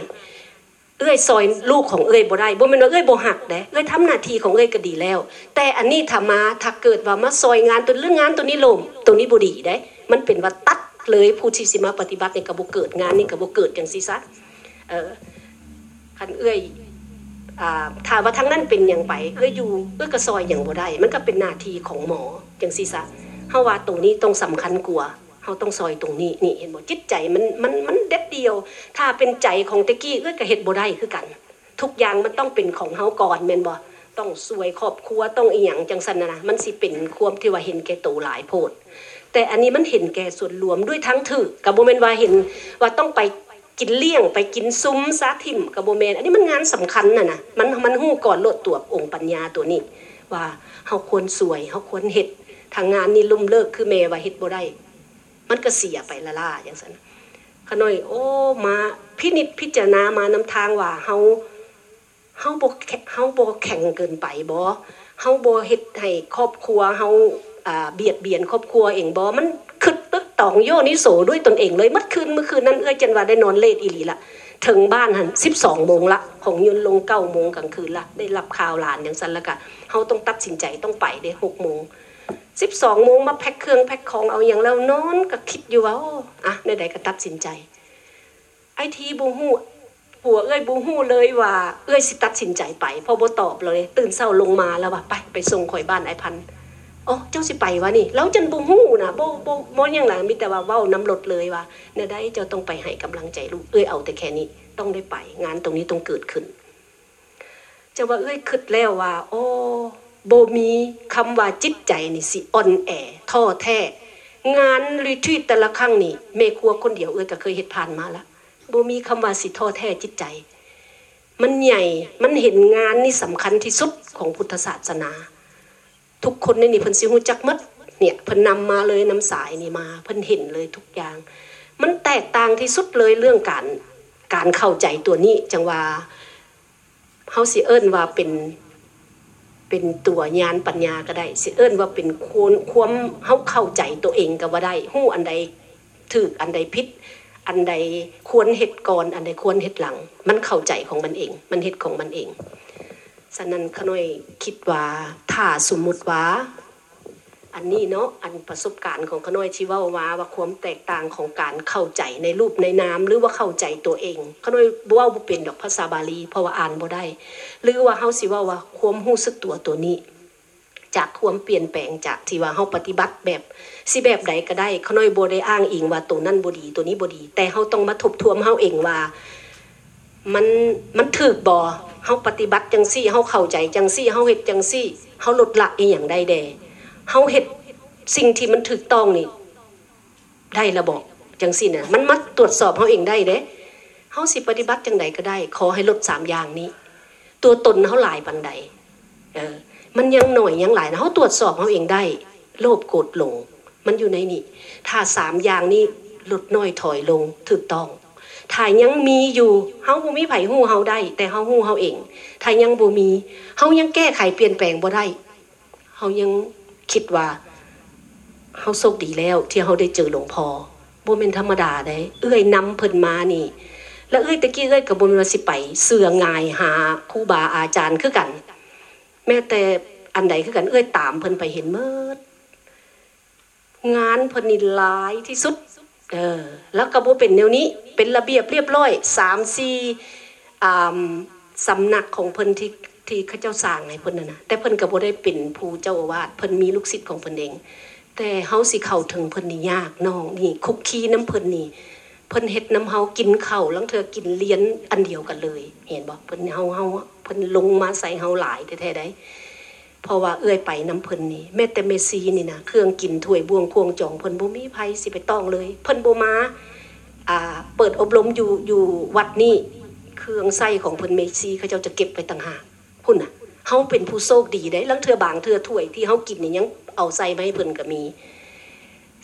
เอ้ยซอยลูกของเอ้ยบ่ได้บ่แม่นว่าเอ้ยบ่หักเด้เอ้ยทำหน้าที่ของเอ้ยก็ดีแล้ว แต่อันนี้ถ้ามาถ้าเกิดว่ามาซอยงานตัวเรื่องงานตัวนี้ลมตัวนี้บ่ดีเด้ มันเป็นว่าตัด เลยผู้ที่สิมาปฏิบัติในี่ก็บ่เกิดงานนี่ก็บ่เกิดจังซี่ซะเออคันเอื้อ่าถ้าว่าทางนั้นเป็นหยังไปเอ้ยอยู่เอ้ยก็ซอยหยังบ่ได้ มันก็เป็นหน้าที่ของหมอจังซี่ซะเฮาว่าตรงนี้ต้องสำคัญกว่าเขาต้องซอยตรงนี้นี่เห็นบ่จิตใจมันมันมันเด็ดเดียว ถ้าเป็นใจของตะกี้เอ้ยก็เฮ็ดบ่ได้คือกัน ทุกอย่างมันต้องเป็นของเฮาก่อนแม่นบ่ต้องสวยครอบครัวต้องอีหยังจังซั่นน่ะนะมันสิเป็นความที่ว่าเห็นแก่ตัวหลายโพด แต่อันนี้มันเห็นแก่ส่วนรวมด้วยทั้งถือกับโบเมนว่าเห็นว่าต้องไปกินเลี่ยงไปกินซุ้มซาทิมกับโบเมน อันนี้มันงานสำคัญน่ะนะมันมันหู้ก่อนโลดตัวองค์ปัญญาตัวนี้ ว่าเฮาควรสวยเฮาควรเฮ็ดทางงานนี้ลุ่มเลิกคือแม่ว่าเฮ็ดบ่ได้ มันก็เสียไปละล่าอย่างนั้นขน้อยโอ้มาพินิจพิจารณามานำทางว่าเฮาเฮาบ่เฮาบ่แข็งเกินไปบ่เฮาบ่เฮ็ดให้ครอบครัวเฮา เบียดเบียนครอบครัวเองบ่มันคึดตึกตองโยนิโสด้วยตนเองเลยเมื่อคืนเมื่อคืนนั้นเอ้ยจันวาได้นอน late อีหลีละถึงบ้านหัน12โมงละของยนลง9โมงกลางคืนละได้รับข่าวหลานอย่างซั่นละกะเฮาต้องตัดสินใจต้องไปได้6โมง12โมงมาแพ็คเครื่องแพ็คของเอาอย่างแล้วนอนก็คิดอยู่ว่าอ้อะในใดก็ตัดสินใจ ไอทีบ่ฮู้ผัวเอ้ยบูฮู้เลยว่าเอ้ยสิตัดสินใจไปพอบ่ตอบเลย ตื่นเช้าลงมาแล้วว่าไปไปส่งข่อยบ้านไอพันธ์ อ๋อเจ้าสิไปวะนี่แล้วจันบูฮู้นะบ่บ่บ่ยังหลังมีแต่ว่าเว้าน้ำลดเลยว่าเนี่ยได้เจ้าต้องไปให้กำลังใจลูกเอ้ยเอาแต่แค่นี้ต้องได้ไป งานตรงนี้ต้องเกิดขึ้นจะว่าเอ้ยคิดแล้วว่า โอ้โบมีคำว่าจิตใจนี่สิอ่อนแอท้อแท้งานรีทรีตแต่ละครั้งนี่เมครัวคนเดียวเอ้ยก็เคยเฮ็ดผ่านมาแล้วบ่มีคำว่าสิท้อแท้จิตใจ มันใหญ่มันเห็นงานนี่สำคัญที่สุดของพุทธศาสนา ทุกคนในนี่เพิ่นสิฮู้จักมัดเนี่ยเพิ่นนำมาเลยนำสายนี่มาเพิ่นเห็นเลยทุกอย่าง มันแตกต่างที่สุดเลยเรื่องการการเข้าใจตัวนี้จังว่าเฮาสิเอิ้นว่าเป็นเป็นตัวญาณปัญญาก็ได้สิเอิ้นว่าเป็นควความเฮาเข้าใจตัวเองก็ว่าได้ฮู้อันใดถูกอันใดผิดอันใดควรเห็ดก่อนอันใดควรเห็ดหลัง มันเข้าใจของมันเอง มันเห็ดของมันเอง ฉะนั้นขน้อยคิดว่าถ้าสมมุติว่า อันนี้เนาะอันประสบการณ์ของขน้อยที่ว่าว่าว่าความแตกต่างของการเข้าใจในรูปในนามหรือว่าเข้าใจตัวเองขน้อยบ่ว่าบ่เป็นดอกภาษาบาลีเพราะว่าอ่านบ่ได้ หรือว่าเฮาสิว่าว่าความรู้สึกตัวตัวนี้ จากความเปลี่ยนแปลงจากที่ว่าเฮาปฏิบัติแบบสิแบบใดก็ได้ขน้อยบ่ได้อ้างอิงว่าตัวนั้นบ่ดีตัวนี้บ่ดี แต่เฮาต้องมาทบทวนเฮาเองว่า มันมันถูกบ่เฮาปฏิบัติจังซี่เฮาเข้าใจจังซี่เฮาเฮ็ดจังซี่เฮาลดละอีหยังได้แดเฮาเฮ็ดสิ่งที่มันถูกต้องนี่ ได้ระบอกจังซี่น่ะมันมาตรวจสอบเฮาเองได้เด้เฮาสิปฏิบัติจังใดก็ได้ ขอให้ลดสามอย่างนี้ ตัวตนเฮาหลายปานใดเออมันยังหน่อยยังหลายนะเฮาตรวจสอบเฮาเองได้ โลภโกรธหลง มันอยู่ในนี่ ถ้าสามอย่างนี้ลดน้อยถอยลงถูกต้อง ถ้ายังมีอยู่เฮาบ่มีไผฮู้เฮาได้ แต่เฮาฮู้เฮาเองถ้ายังบ่มีเฮายังแก้ไขเปลี่ยนแปลงบ่ได้เฮายังคิดว่าเฮาโชคดีแล้ว ที่เฮาได้เจอหลวงพ่อบ่แม่นธรรมดาได้เอื้อยนำเพิ่นมานี่ แล้วเอ้ยตะกี้เอ้ยก็บ่มีว่าสิไปเสื่อง่ายหาครูบาอาจารย์คือกัน แม้แต่อันใดคือกันเอ้ยตามเพิ่นไปเห็นเมิดงานเพนิลายที่สุด เออแล้วก็บ่เป็นแนวนี้เป็นระเบียบเรียบร้อยสามสี่สำนักของเพิ่นที่ที่ข้าเจ้าสร้างให้เพิ่นน่ะนะแต่เพิ่นก็บ่ได้เป็นผู้เจ้าอาวาสเพิ่นมีลูกศิษย์ของเพิ่นเอง แต่เฮาสิเข้าถึงเพิ่นนี่ยากน้องนี่คุกคีน้ำเพิ่นนี่เพิ่นเฮ็ดน้ำเฮากินเข้าลังเธอกินเลี้ยนอันเดียวกันเลย เห็นบ่เพิ่นเฮาเฮาเพิ่นลงมาใส่เฮาหลายแท้ๆได้ เพราะว่าเอื้อยไปน้ำเพิ่นนี่แม้แต่เมซีนี่นะเครื่องกินถ้วยบวงควงจองเพิ่นบ่มีไผสิไปต้องเลย เพิ่นบ่มาอ่าเปิดอบรมอยู่อยู่วัดนี้เครื่องใส้ของเพิ่นเมซีเขาเจ้าจะเก็บไปต่างหากพุ่นน่ะเฮาเป็นผู้โชคดีได้ลังเทื่อบางเทื่อถ้วยที่เฮากินนี่ยังเอาใส่มาให้เพิ่นก็มี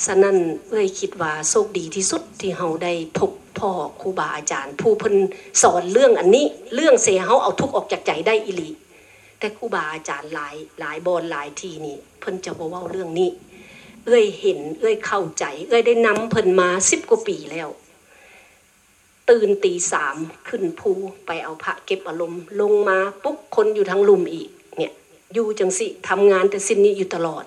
ฉะนั้นเอ้ยคิดว่าโชคดีที่สุดที่เฮาได้พบพ่อครูบาอาจารย์ ผู้เพิ่นสอนเรื่องอันนี้ เรื่องเสียเฮาเอาทุกออกจากใจได้อีหลี แต่ครูบาอาจารย์หลายหลายบอนหลายทีนี่ เพิ่นจะบอกว่าเรื่องนี้ เอ้ยเห็น เอ้ยเข้าใจ เอ้ยได้นำเพิ่นมาสิบกว่าปีแล้ว ตื่นตีสามขึ้นภูไปเอาพระเก็บอารมณ์ ลงมาปุ๊บคนอยู่ทั้งลุมอีก เนี่ย อยู่จังสิทำงานแต่สิ้นนี้อยู่ตลอด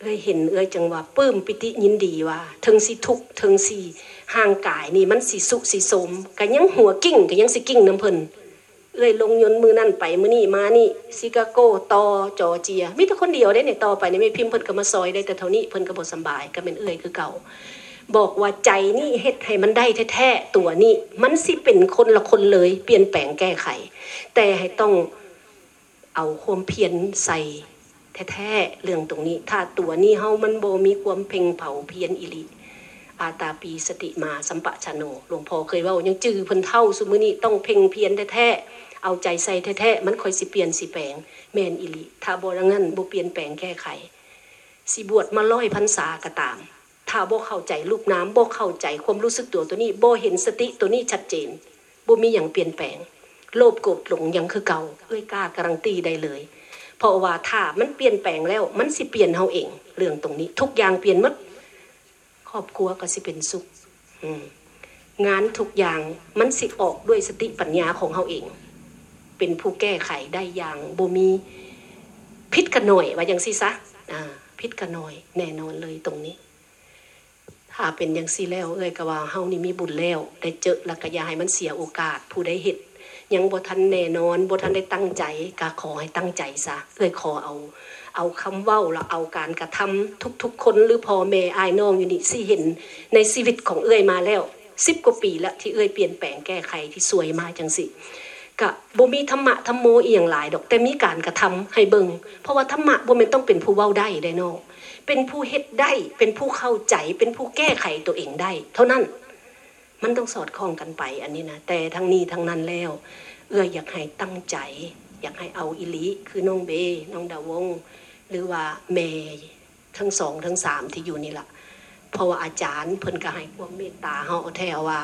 เอ้ยเห็น เอ้ยจังว่าปื้มปิติยินดีว่าถึงสิทุกถึงสิห่างกายนี่มันสิสุสิสมกันยังหัวกิ้งกันยังสิกิ้งน้ำเพิ่น เอ้ยลงยนต์มือนั่นไปมือนี่มานี่ซิกาโกตอจอเจียมีแต่คนเดียวได้เนี่ยต่อไปเนี่ยไม่พิมพ์เพิ่นก็มาซอยได้แต่เท่านี้เพิ่นก็บ่สบายก็เป็นเอ้ยคือเก่า บอกว่าใจนี่เฮ็ดให้มันได้แท้ๆตัวนี่มันสิเป็นคนละคนเลยเปลี่ยนแปลงแก้ไข แต่ให้ต้องเอาความเพียรใส่แท้ๆเรื่องตรงนี้ ถ้าตัวนี้เฮามันบ่มีความเพ่งเผาเพียรอิริอาตาปีสติมาสัมปะชะโนหลวงพ่อเคยเว่ายังจื้อเพิ่นเท่าสุมื้อนี้ต้องเพ่งเพียรแท้ๆ เอาใจใส่แท้ๆมันค่อยสิเปลี่ยนสิแปลง แม่นอิริถ้าบ่ดังนั้นบ่เปลี่ยนแปลงแก้ไข สิบวชมาร้อยพรรษาก็ตาม ถ้าบ่เข้าใจลูกน้ำบ่เข้าใจความรู้สึกตัวตัวนี้บ่เห็นสติตัวนี้ชัดเจนบ่มีอย่างเปลี่ยนแปลง โลภโกรธหลงยังคือเก่าเอ้ยกล้าการันตีได้เลย เพราะว่าถ้ามันเปลี่ยนแปลงแล้วมันสิเปลี่ยนเฮาเอง เรื่องตรงนี้ ทุกอย่างเปลี่ยนหมดครอบครัวก็สิเป็นสุขงานทุกอย่างมันสิออกด้วยสติปัญญาของเฮาเอง เป็นผู้แก้ไขได้อย่างบ่มีพิษกันหน่อยว่าอย่างสิซะอ่าพิษกันหน่อยแน่นอนเลยตรงนี้ ถ้าเป็นอย่างซี่แล้วเอ้ยก็ว่าเฮานี่มีบุญแล้วได้เจอล้วก็อย่าให้มันเสียโอกาส ผู้ได้เฮ็ดยังบ่ทันแน่นอนบ่ทันได้ตั้งใจก็ขอให้ตั้งใจซะเอ้ยขอเอาเอาคำเว้าแล้วเอาการกระทำทุกๆ คนหรือพ่อแม่อายน้องอยู่นี่สิเห็นในชีวิตของเอ้ยมาแล้ว10กว่าปีแล้วที่เอ้ยเปลี่ยนแปลงแก้ไขที่สวยมาจังสิ กะบ่มีธรรมะธรรมโมอียงหลายดอก แต่มีการกระทำให้เบิงเพราะว่าธรรมะบ่แม่นต้องเป็นผู้เว้าได้ได้นาะเป็นผู้เฮ็ดได้ เป็นผู้เข้าใจ เป็นผู้แก้ไขตัวเองได้ เท่านั้น มันต้องสอดคล้องกันไป อันนี้นะ แต่ทั้งนี้ทั้งนั้นแล้ว เอื้ออยากให้ตั้งใจ อยากให้เอาอิลิ คือน้องเบ น้องดาวง หรือว่าเมย์ทั้งสองทั้งสามที่อยู่นี่ล่ะเพราะว่าอาจารย์เพิ่นก็ให้ความเมตตาเฮาแท้ว่า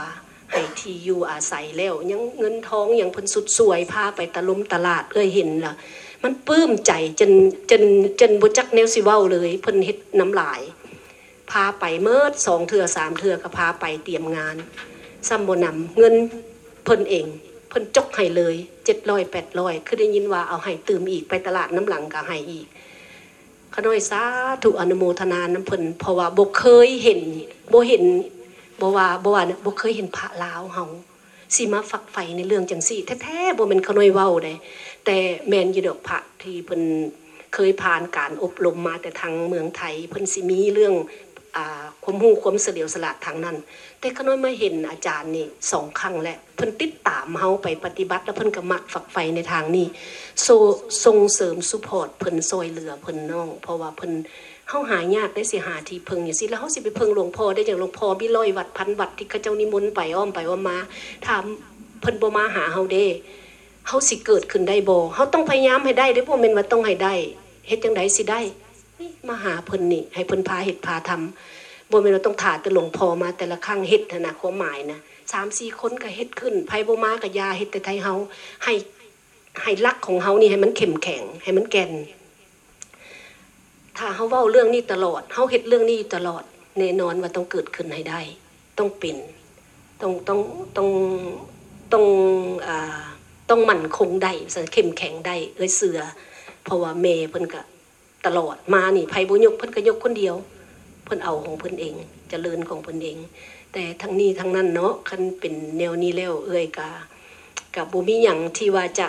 ให้ที่อยู่อาศัยแล้ว ยังเงินทองอย่างเพิ่นสุดสวยพาไปตะลุมตลาดเอ้ยเห็นล่ะ มันปลื้มใจจนจนจนบ่จักแนวสิเว้าเลยเพิ่นเฮ็ดน้ำลาย พาไปเมิดสองเทื่อสามเทื่อก็พาไปเตรียมงานซ้ำบ่นำเงินเพิ่นเองเพิ่นจกให้เลย700 800คือได้ยินว่าเอาให้ตื่มอีกไปตลาดน้ำหลังก็ให้อีกขน้อยสาธุอนุโมทนาน้ำเพิ่นเพราะว่าบ่เคยเห็นบ่เห็น บ่ว่าบ่ว่าเนี่ยบ่เคยเห็นพระลาวเฮาสิมาฝักใฝ่ในเรื่องจังซี่แท้ๆบ่แม่นขน้อยเว้าเด้แต่แม่นอยู่ดอกพระที่เพิ่นเคยผ่านการอบรมมาแต่ทางเมืองไทยเพิ่นสิมีเรื่องอ่าความรู้ความเสลียวสลาดทางนั้น แต่ขน้อยมาเห็นอาจารย์นี่สองครั้งแล้วเพิ่นติดตามเฮาไปปฏิบัติ แล้วเพิ่นก็มักฝักใฝ่ในทางนี้โซส่งเสริมสุพอร์ตเพิ่นซอยเหลือเพิ่นน้อง เพราะว่าเพิ่น เฮาหายากได้สิหาทีเพิงอย่างสิแล้วเฮาสิไปเพิงหลวงพ่อได้อย่างหลวงพ่อมีร้อยวัดพันวัดที่เขาเจ้านิมนต์ไปอ้อมไปอ้อมมาถามเพิ่นบ่มาหาเฮาเด้เฮาสิเกิดขึ้นได้บ่เฮาต้องพยายามให้ได้เด้อบ่แม่นว่าต้องให้ได้เฮ็ดจังไดสิได้มาหาเพิ่นนี่ ให้เพิ่นพาเฮ็ดพาทำบ่แม่นว่าต้องถ่าแต่หลวงพ่อมาแต่ละครั้งเฮ็ดนะความหมายนะ3-4คนก็เฮ็ดขึ้นไผบ่มาก็อยาเฮ็ดแต่ไทยเฮาให้ให้รักของเฮานี่ให้มันเข้มแข็ง ให้มันแก่น ถ้าเฮาเว้าเรื่องนี้ตลอดเฮาเฮ็ดเรื่องนี้ตลอดแน่นอนว่าต้องเกิดขึ้นให้ได้ ต้องเป็นต้องต้องต้องต้องอ่าต้องมั่นคงได้เข้มแข็งได้เอ้ยเสือเพราะว่าแม่เพิ่นก็ตลอดมานี่ไผบ่ยกเพิ่นก็ยกคนเดียว เพิ่นเอาของเพิ่นเองจเจริญของเพิ่นเอง แต่ทั้งนี้ทั้งนั้นเนาะคันเป็นแนวนี้แล้วเอ้ยกะกับบ่มีหยังที่ว่าจะ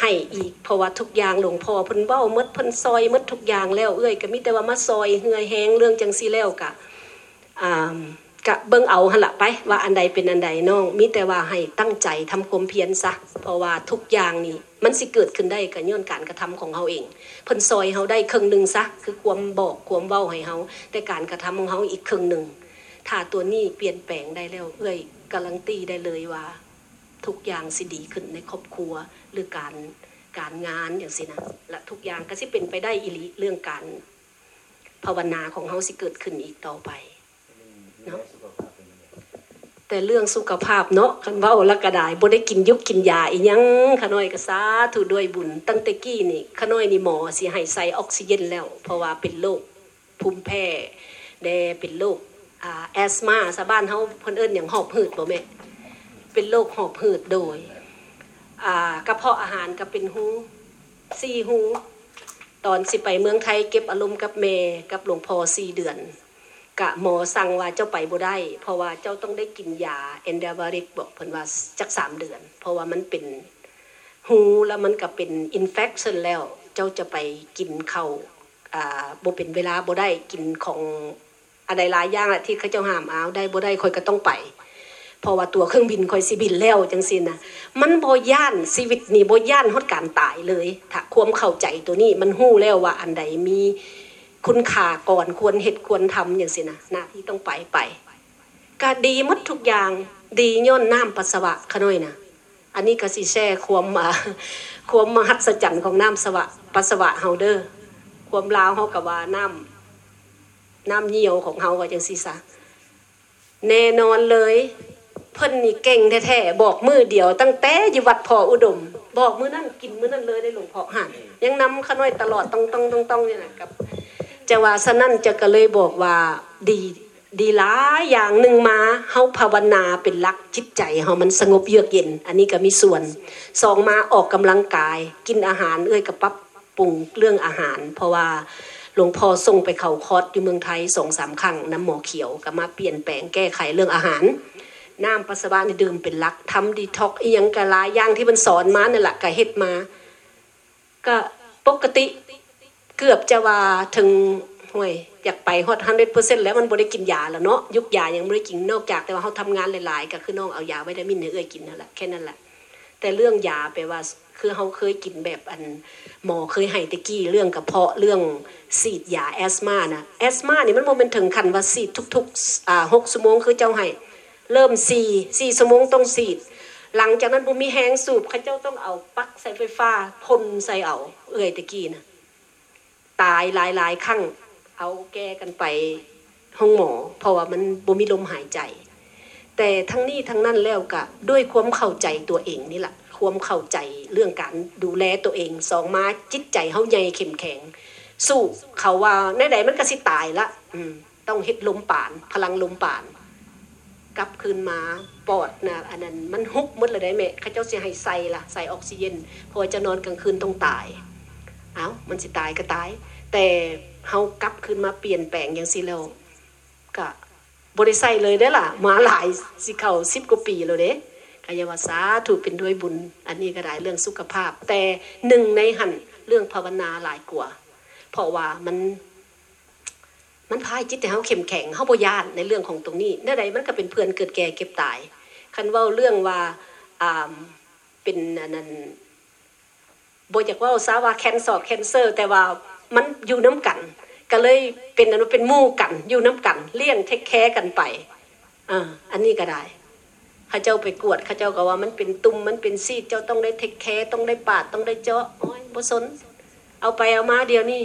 ให้อีกเพราะว่าทุกอย่างหลวงพ่อเพิ่นเว้ามดเพิ่นซอยมดทุกอย่างแล้วเอ้ยก็มีแต่ว่ามาซอยเหือแห้งเรื่องจังซี่แล้วกะอ่ากะเบิ่งเอาหั่นละไป ว่าอันใดเป็นอันใดน้องมีแต่ว่าให้ตั้งใจทำความเพียรซะเพราะว่าทุกอย่างนี่มันสิเกิดขึ้นได้ก็ย้อนการกระทำของเฮาเองเพิ่นซอยเฮาได้ครึ่งหนึงซะคือความบอกความเว้าให้เฮาแต่การกระทำของเฮาอีกครึ่งหนึงถ้าตัวนี้เปลี่ยนแปลงได้แล้วเอ้ยการันตีได้เลยว่า ทุกอย่างสิดีขึ้นในครอบครัวหรือการการงานอย่างสินะและทุกอย่างก็สิเป็นไปได้อิลิเรื่องการภาวนาของเฮาสิเกิดขึ้นอีกต่อไปเนาะแต่เรื่องสุขภาพเนาะคันว้าละกระดายบ่ได้กินยุกกินยาอีหยังขน้อยก็สาธุด้วยบุญ ตั้งแต่กี้นี่ขน้อยนี่หมอสิให้ใส่ออกซิเจนแล้ว เพราะว่าเป็นโรคภูมิแพ้แดเป็นโรคอ่า asthma ซะบ้านเฮาเพิ่นเอิ้นหยังหอบหืดบ่แม่ เป็นโรคหอบหืดโดยกระเพาะอาหารก็เป็นหูสี่หูตอนสิไปเมืองไทยเก็บอารมณ์กับเมกับหลวงพ่อสี่เดือน กะหมอสั่งว่าเจ้าไปบ่ได้ เพราะว่าเจ้าต้องได้กินยา antibiotic บอกเพิ่นว่าจักสามเดือน เพราะว่ามันเป็นหูแล้วมันก็เป็น infection แล้วเจ้าจะไปกินเขาอ่าบ่เป็นเวลาบ่ได้กินของอะไรหลายอย่างแหละที่เขาเจ้าห้ามเอาได้บ่ได้คอยก็ต้องไป เพราะว่าตัวเครื่องบินคอยสิบินแล้วจังซี่นะมันบ่ย่านชีวิตนี่บ่ย่านฮอดการตายเลยถ้าความเข้าใจตัวนี้มันฮู้แล้วว่าอันใดมีคุณค่าก่อนควรเหตุควรทำอย่างสินะหน้าที่ต้องไปไปก็ดีหมดทุกอย่างดีย้อนน้ำปัสสาวะขน้อยนะอันนี้ก็สิแช่ความมาความมหัศจรรย์ของน้ำสวะปัสสาวะเฮาเดอร์ความลาวเฮากับว่าน้ำน้ำเหี่ยวของเฮาก็จังซี่ซะแน่นอนเลย เพิ่นนี่เก่งแท้ๆบอกมือเดียว ตั้งแต่อยู่วัดพออุดม บอกมือนั่นกินมือนั่นเลยได้หลวงพ่อหันยังนำขน้อยตลอดต้องต้องต้องต้องเนี่ยนะกับจะว่าสนั่นจะก็เลยบอกว่าดีดีหลายอย่างหนึ่งมาเฮาภาวนาเป็นหลักจิตใจเฮามันสงบเยือกเย็น อันนี้ก็มีส่วนสองมาออกกำลังกาย กินอาหารเอ้ยกับปรับปรุงเรื่องอาหาร เพราะว่าหลวงพ่อส่งไปเขาคอร์สอยู่เมืองไทยสองสามครั้งน้ำหมอเขียวก็มาเปลี่ยนแปลงแก้ไขเรื่องอาหาร น้ำปัสสาวะนี่ดื่มเป็นหลักทำดีท็อกอียังกะลายย่างที่มันสอนมานั่นแหละก็เฮ็ดมา ก็ปกติเกือบจะว่าถึงห่วยอยากไปฮอดฮันเดเปอร์เซ็นต์แล้วมันบ่ได้กินยาแล้วเนาะยุกยายังไม่ได้กินนอกจากแต่ว่าเขาทำงานหลายๆ ก็คือน้องเอายาไวิตามินให้เอ้อยกินนั่นแหละแค่นั้นแหละแต่เรื่องยาแปลว่าคือเขาเคยกินแบบอันหมอเคยให้ตะกี้เรื่องกระเพาะเรื่องสีดยาแอสมานะแอสมานี่มันโมเป็นถึงขั้นว่าสีดทุกๆอ่าหกชั่วโมงคือเจ้าให้ เริ่มสี่สี่ชั่วโมงต้องสีด หลังจากนั้นบุมีแห้งสูบเขาเจ้าต้องเอาปักใส่ไฟฟ้าพ่นใส่เอาเอ้อยตะกี้นะตายหลายหลายครั้งเอาแก้กันไปห้องหมอ เพราะว่ามันบ่มีลมหายใจ แต่ทั้งนี้ทั้งนั้นแล้วก็ด้วยความเข้าใจตัวเองนี่แหละความเข้าใจเรื่องการดูแลตัวเองสองมาจิตใจเฮาใหญ่เข้มแข็ง สู้เขาว่าในใดๆมันก็สิตายละอืมต้องเฮ็ดลมป่าน พลังลมป่าน กลับคืนมาปอดนะอันนั้นมันฮุบมดเลยได้แม่เขาเจ้าเสิให้ใส่ละใส่ออกซิเจนเพราะจะนอนกลางคืนต้องตายเอ้ามันสิตายก็ตาย แต่เฮากลับขึ้นมาเปลี่ยนแปลงอย่างสิแล้วก็บริใส่เลยได้ล่ะมาหลายสิเขาสิบกว่าปีแล้วเด้กายวาสาถูกเป็นด้วยบุญ อันนี้ก็ได้เรื่องสุขภาพ แต่หนึ่งในหันเรื่องภาวนาหลายกว่า เพราะว่ามัน มันพายจิตให้เฮาเข้มแข็งเฮาบยานในเรื่องของตรงนี้นั่นใดมันก็เป็นเพื่อนเกิดแก่เก็บตาย คันเว้าเรื่องว่าอ่าเป็นอันนั้นบอยากว่าซาว่าแคนเซอร์แคนเซอร์ แต่ว่ามันอยู่น้ำกัน ก็เลยเป็นอันว่าเป็นมู่กัน อยู่น้ำกัน เลี้ยงเทคแคร์กันไปอ่าอันนี้ก็ได้ข้าเจ้าไปกวดข้าเจ้าก็ว่ามันเป็นตุ่มมันเป็นซีดเจ้าต้องได้เทคแคร์ต้องได้ปาดต้องได้เจาะโอ้ยบ่สน เอาไปเอามาเดียวนี่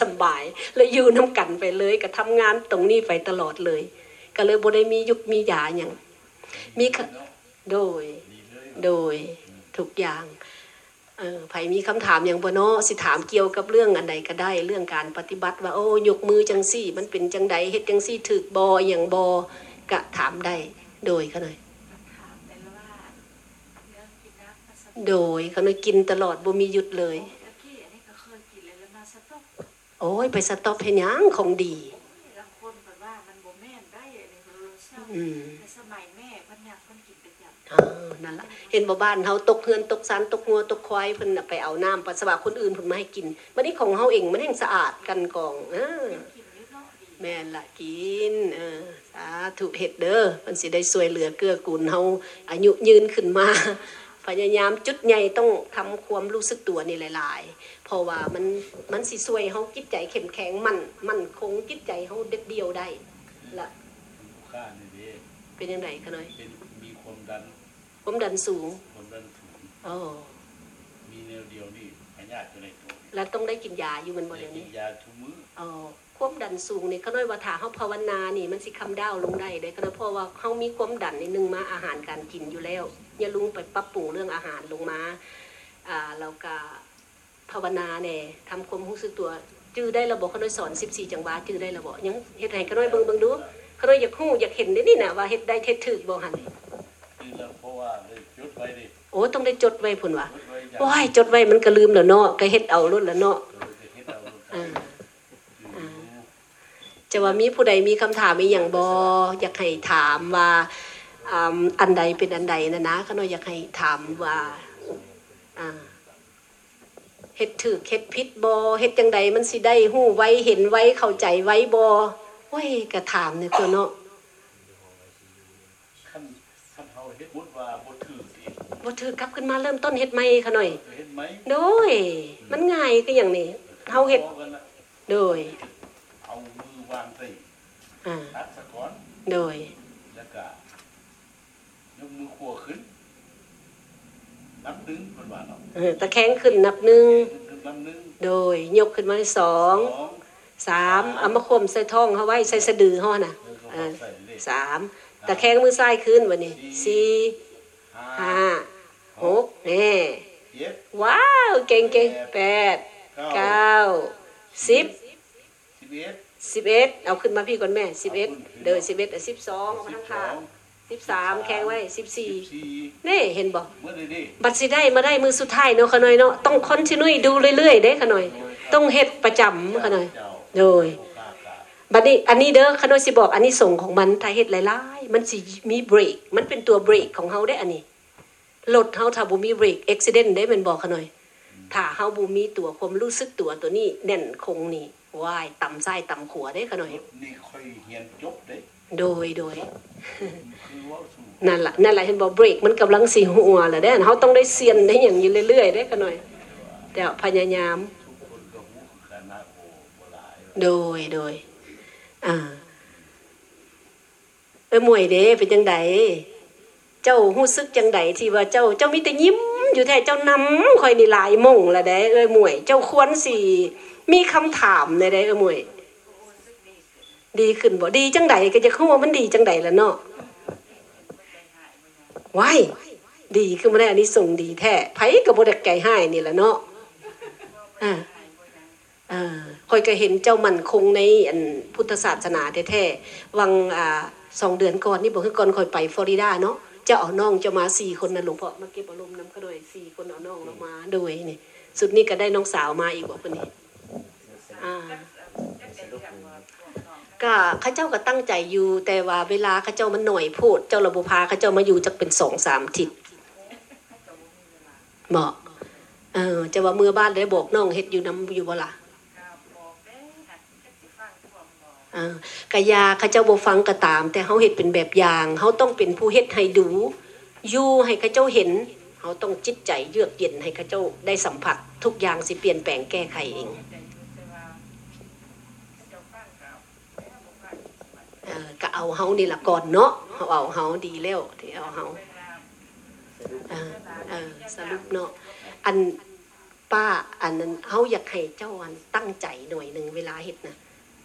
สำบายเลยอยู่น้ำกันไปเลย ก็ทำงานตรงนี้ไปตลอดเลย ก็เลยบ่ได้มียุคมียาอย่างมีค่ะโดย โดยทุกอย่างเออไผมีคำถามอย่างบ่เนาะสิถามเกี่ยวกับเรื่องอันใดก็ได้ เรื่องการปฏิบัติว่าโอ้ยกมือจังซี่ มันเป็นจังใดเฮ็ดจังซี่ถึกบออย่างบอกะถามได้โดยเขาหน่อยถามไปแล้วว่าเรื่องกินน้ำมาสต๊อกโดยเขาหน่อยกินตลอดบ่มีหยุดเลย อ้ยไปสต็อปให้หยังของดีบางคนแบบว่ามันบ่แม่นได้อันนี้คือเศร้าอืมในสมัยแม่เพิ่นอยากเพิ่นกินประจำเออนั่นล่ะเห็นบ่บ้านเฮาตกเฮือนตกสารตกงัวตกควายเพิ่นน่ะไปเอาน้ำปัสสาวะคนอื่นเพิ่นมาให้กินบัดนี้ของเฮาเองมันแห่งสะอาดกันกองเออกินนิดเนาะดีแม่นละกินเออสาธุเฮ็ดเด้อมันสิได้ช่วยเหลือเกื้อกูลเฮาอายุยืนขึ้นมา พยายามจุดใหญ่ต้องทำความรู้สึกตัวนี่หลาย ๆ เพราะว่ามันมันสิช่วยเฮาจิตใจเข้มแข็งมันมันคงจิตใจเฮาเด็ดเดียวได้ละค่านี่ดีเป็นจังไดคะน้อยเป็นมีความดันความดันสูงความดันสูงอ๋อมีแนวเดียวนี่พยาธิอยู่ในตัวแล้วต้องได้กินยาอยู่มันบ่แต่เดี๋ยวกินี้นยาทุกมื้ออ๋อความดันสูงนี่เขาน้อยว่าถ้าเฮาภาวนานี่มันสิคำดาวลงได้เด้ก็เพราะว่าเฮามีความดันในหนึงมาอาหารการกินอยู่แล้ว อย่าลุงไปปรับปรุงเรื่องอาหารลงมาอ่าแล้วก็ ภาวนาแน่ทำความรู้สึกตัว จื้อได้ระบบเขาน้อยสอน 14 จังหวะจื้อได้ระบบยังเฮ็ดให้เขาน้อยเบิ่งเบิ่งดูเขาน้อยอยากฮู้อยากเห็นได้นี่น่ะว่าเฮ็ดได้เฮ็ดถูกบ่หั่นนี่แล้วเพราะว่าได้จดไว้ดิโอ้ต้องได้จดไว้พุ่นว่าจดไว้อย่างโอ้ยจดไว้มันก็ลืมแล้วเนาะก็เฮ็ดเอารุ่นแล้วเนาะเออจะเฮ็ดเอาอ่าอยู่จจะว่ามีผู้ใดมีคำถามอีหยังบ่อยากให้ถามว่าอ่าอันใดเป็นอันใดนะนะขน้อยอยากให้ถามว่าอ่า เฮ็ดถูกเฮ็ดผิดบ่เฮ็ดจังใดมันสิได้ฮู้ไว้เห็นไว้เข้าใจไว้บ่โอ้ยก็ถามเนี่ยตัวเนาะขั้นขั้นเฮาเฮ็ดมุดว่าบ่ถือสิบ่ถือกลับขึ้นมาเริ่มต้นเฮ็ดใหม่ขน้อยเฮ็ดไหมโดยมันง่ายก็อย่างนี้เฮาเฮ็ดพอกันน่ะโดยเอามือวางใส่อ่าตัดสะก้อนโดยแล้วก็ยกมือขวาขึ้น นับหนึ่งเพิ่นว่าเนาะเออตะแคงขึ้นนับหนึ่งขึ้นนับหนึ่งโดยยกขึ้นมาได้สองสองสามเอามาข่มใส่ท้องเขาไว้ใส่สะดือเขาน่ะแล้วก็เออใส่เลขสามตะแคงมือซ้ายขึ้นวันนี้สี่ห้าห้าหกแน่เจ็ดว้าวเก่งเก่งแปดเก้าเก้าสิบสิบเอ็ดสิบเอ็ดเอาขึ้นมาพี่ก่อนแม่สิบเอ็ดเอาขึ้นเดินสิบเอ็ดสิบสองเอามาสิบทั้งสขาอง สิบสามแข้งไว้สิบสี่สิบสี่นี่เห็นบอกเมื่อนี้ดิบัตรสิได้มาได้มือสุดท้ายเนาะขะหน่อยเนาะต้องคอนติเนียดูเรื่อยๆเด้ขะหน่อย ต้องเฮ็ดประจำขะหน่อยเจ้าโดยกากาบัดนี้อันนี้เด้อขะหน่อยสิบอกอันนี้ส่งส์ของมันถ้าเฮ็ดหลายๆมันสิมีเบรกมันเป็นตัวเบรกของเฮาได้อันนี้รถเฮาถ้าบ่มีเบรกอุบิเหตุได้แม่นบอกขะหน่อยถ้าเฮาบ่มีตัวความรู้สึกตัวตัวนี้แน่นคงนี่วายต่ำซ้ายต่ำขวาเด้ขะหน่อยนี่ค่อยเฮียนจบเด้ โดยโดยคือว่นั่นล่ะนั่นแหละเห็นบอกเบรกมันกำลังสิหัวแหล้วเด้เฮาต้องได้เซียนได้อย่างอยู่เรื่อยๆเด้ขะหน่อยแต่พยายาม โดยโดยอ่าเอ้ยหมวยเด้เป็นจังไดเจ้าหู้สึกจังไดที่ว่าเจ้า เจ้ามีแต่ยิ้ม อยู่แท้เจ้านำคอยนี่ลายมงละเด้เอ้ยหมวย เจ้าควรสิมีคำถามในเด้เอ้ยหมวย ดีขึ้นบ่ดีจังไดก็จะเข้าว่ามันดีจังไดล่ะเนาะว้ายดีขึ้นมาได้อันนี้ส่งดีแท้ไผก็บ่ได้ไก่ให้นี่ล่ะเนาะอ่าอ่าคอยก็เห็นเจ้ามันคงในอันพุทธศาสนาแท้ๆวังอ่าสองเดือนก่อนนี่บอกคือก่อนคอยไปฟลอริดาเนาะเจ้าเอาน้องเจะมาสี่คนนะหลวงพ่อมาเก็บอารมณ์น้ำเขาด้วยสี่คนเอาน้องเรามาด้วยนี่สุดนี้ก็ได้น้องสาวมาอีกบอกคนนี้อ่า ก็เข้าเจ้าก็ตั้งใจอยู่ แต่ว่าเวลาเข้าเจ้ามันหน่อยพูด เจ้าระบุพาเข้าเจ้ามาอยู่จักเป็นสองสามทิศเหมาะเออจะว่าเมื่อบ้านได้บอกน้องเฮ็ดอยู่น้ำอยู่บ่ล่ะอ่ากะยาเขาเจ้าบ่ฟังก็ตาม แต่เฮาเฮ็ดเป็นแบบอย่างเฮาต้องเป็นผู้เฮ็ดให้ดูอยู่ให้เขาเจ้าเห็นเฮาต้องจิตใจเยือกเย็นให้เขาเจ้าได้สัมผัส ทุกอย่างสิเปลี่ยนแปลงแก้ไขเองเออ ก็เอาเฮานี่ล่ะก่อนเนาะเฮาเอาเฮาดีแล้วที่เอาเฮาเออเออสรุปเนาะอันป้าอันนั้นเฮาอยากให้เจ้าอันตั้งใจหน่อยหนึงเวลาเฮ็ดนะ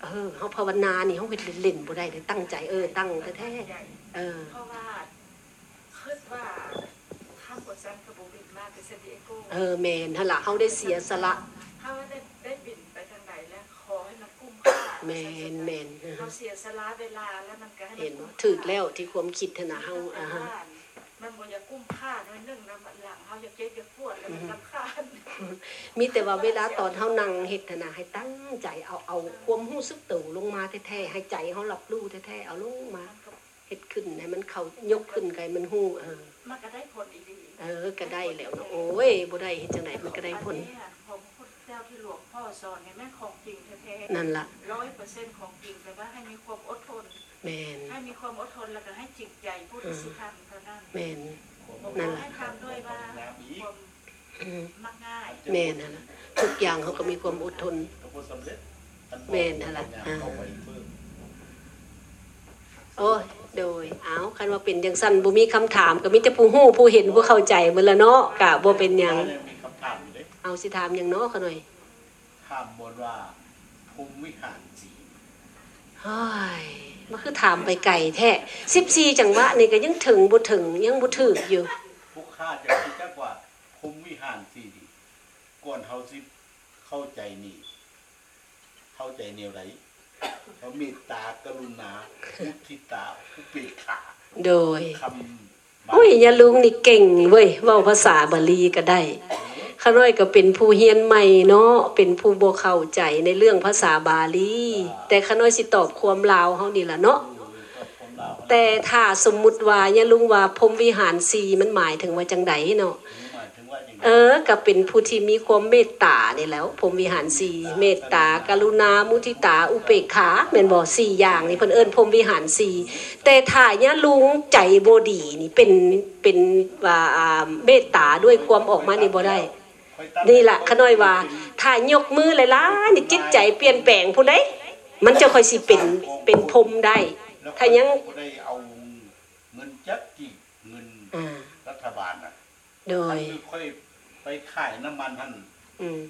เออเขาภาวนานี่เขาเฮ็ดเล่นๆบ่ได้เลยตั้งใจเออตั้งแท้ๆเออเพราะว่าคิดว่าข้ามกดซันกับบุบินมากเป็นเซนดิเอโกเออแมนหั่นล่ะเขาได้เสียสละถ้าว่าได้ แมนแมนเขาเสียสละเวลาแล้วมันก็ให้เห็นมันบ่ถึกแล้วที่ความคิดหั่นน่ะเฮาอ่าฮะมันบ่อยากกุ้มค่าน้อยหนึงแล้วมันหลังเขาอยากเจ็บอยากปวดแล้วมันรำคาญมีแต่ว่าเวลาตอนเฮานั่งเฮ็ดหั่นน่ะให้ตั้งใจเอาเอาความรู้สึกตัวลงมาแท้ๆให้ใจเฮารับรู้แท้ๆเอาลงมาเฮ็ดขึ้นให้มันเข้ายกขึ้นไกมันฮู้เออมันก็ได้ผลอีกดีเออก็ได้แล้วเนาะโอ้ยบ่ได้เฮ็ดจังไดมันก็ได้ผล หลวงพ่อสอนเนี่ยแม่งของจริงแท้นั่นล่ะๆร้อยเปอร์เซ็นต์ของจริงแต่ว่าให้มีความอดทนแม่นให้มีความอดทนแล้วก็ให้จิตใจผู้ที่สิทำเท่านั้นแม่นผมนั่ขนอแหละให้ทำด้วยว่าความอืมมักง่ายแม่นนั่นล่ะทุกอย่างเขาก็มีความอดทนก็บ่สำเร็จแม่นนั่นล่ะอ่าเข้าไปเพิ่มโอ้ยโดยเอาคันว่าเป็นจังสั้นบ่มีคำถามก็มีแต่ผู้ฮู้ผู้เห็นผู้เข้าใจหมดละเนาะกะบ่เป็นหยังมีคำถามอยู่เด้เอาสิถามหยังเนาะเขาหน่อย ถามบนว่าภูมิวิหารจีนเฮ้ยมันคือถามไปไกลแท้14จังหวะนี่ก็ยังถึงบ่ถึงยังบ่ถึกอยู่ผู้ค่าจะคิดจักว่าภูมิวิหารจีนก่อนเฮาสิเข้าใจนี่ เข้าใจแนวไหนเขาเมตตากรุณามุทิตาอุเบกขาโดยคำบาโอ้ยยาลุงนี่เก่งเว้ยว่าภาษาบาลีก็ได้ข้าน้อยก็เป็นผู้เฮียนใหม่เนาะเป็นผู้บ่เข้าใจในเรื่องภาษาบาลี แต่ข้าน้อยสิตอบความลาวเฮานี่ล่ะเนาะแต่ถ้าสมมุติว่ายาลุงว่าพรมวิหารสีมันหมายถึงว่าจังไดเนาะ เออก็เป็นผู้ที่มีความเมตตานี่แหล้วพรหมวิหารสีเมตตากรุณามุทิตาอุเบกขาแม่นบ่สี่อย่างนี่เพิ่นเอิ้นพรหมวิหารสีแต่ถ้าย่าลุงใจบ่ดีนี่เป็นเป็นว่าอ่าเมตตาด้วยความออกมานี่บ่ได้นี่ล่ะขน้อยว่าถ้ายกมือหลายๆนี่จิตใจเปลี่ยนแปลงผู้ใดมันจะค่อยสิเป็นเป็นพรหมได้แล้วถ้ายังก็ได้เอาเงินจักจีเงินอ่ารัฐบาลน่ะโดยคือค่อย ไปขายน้ำมันท่านอืม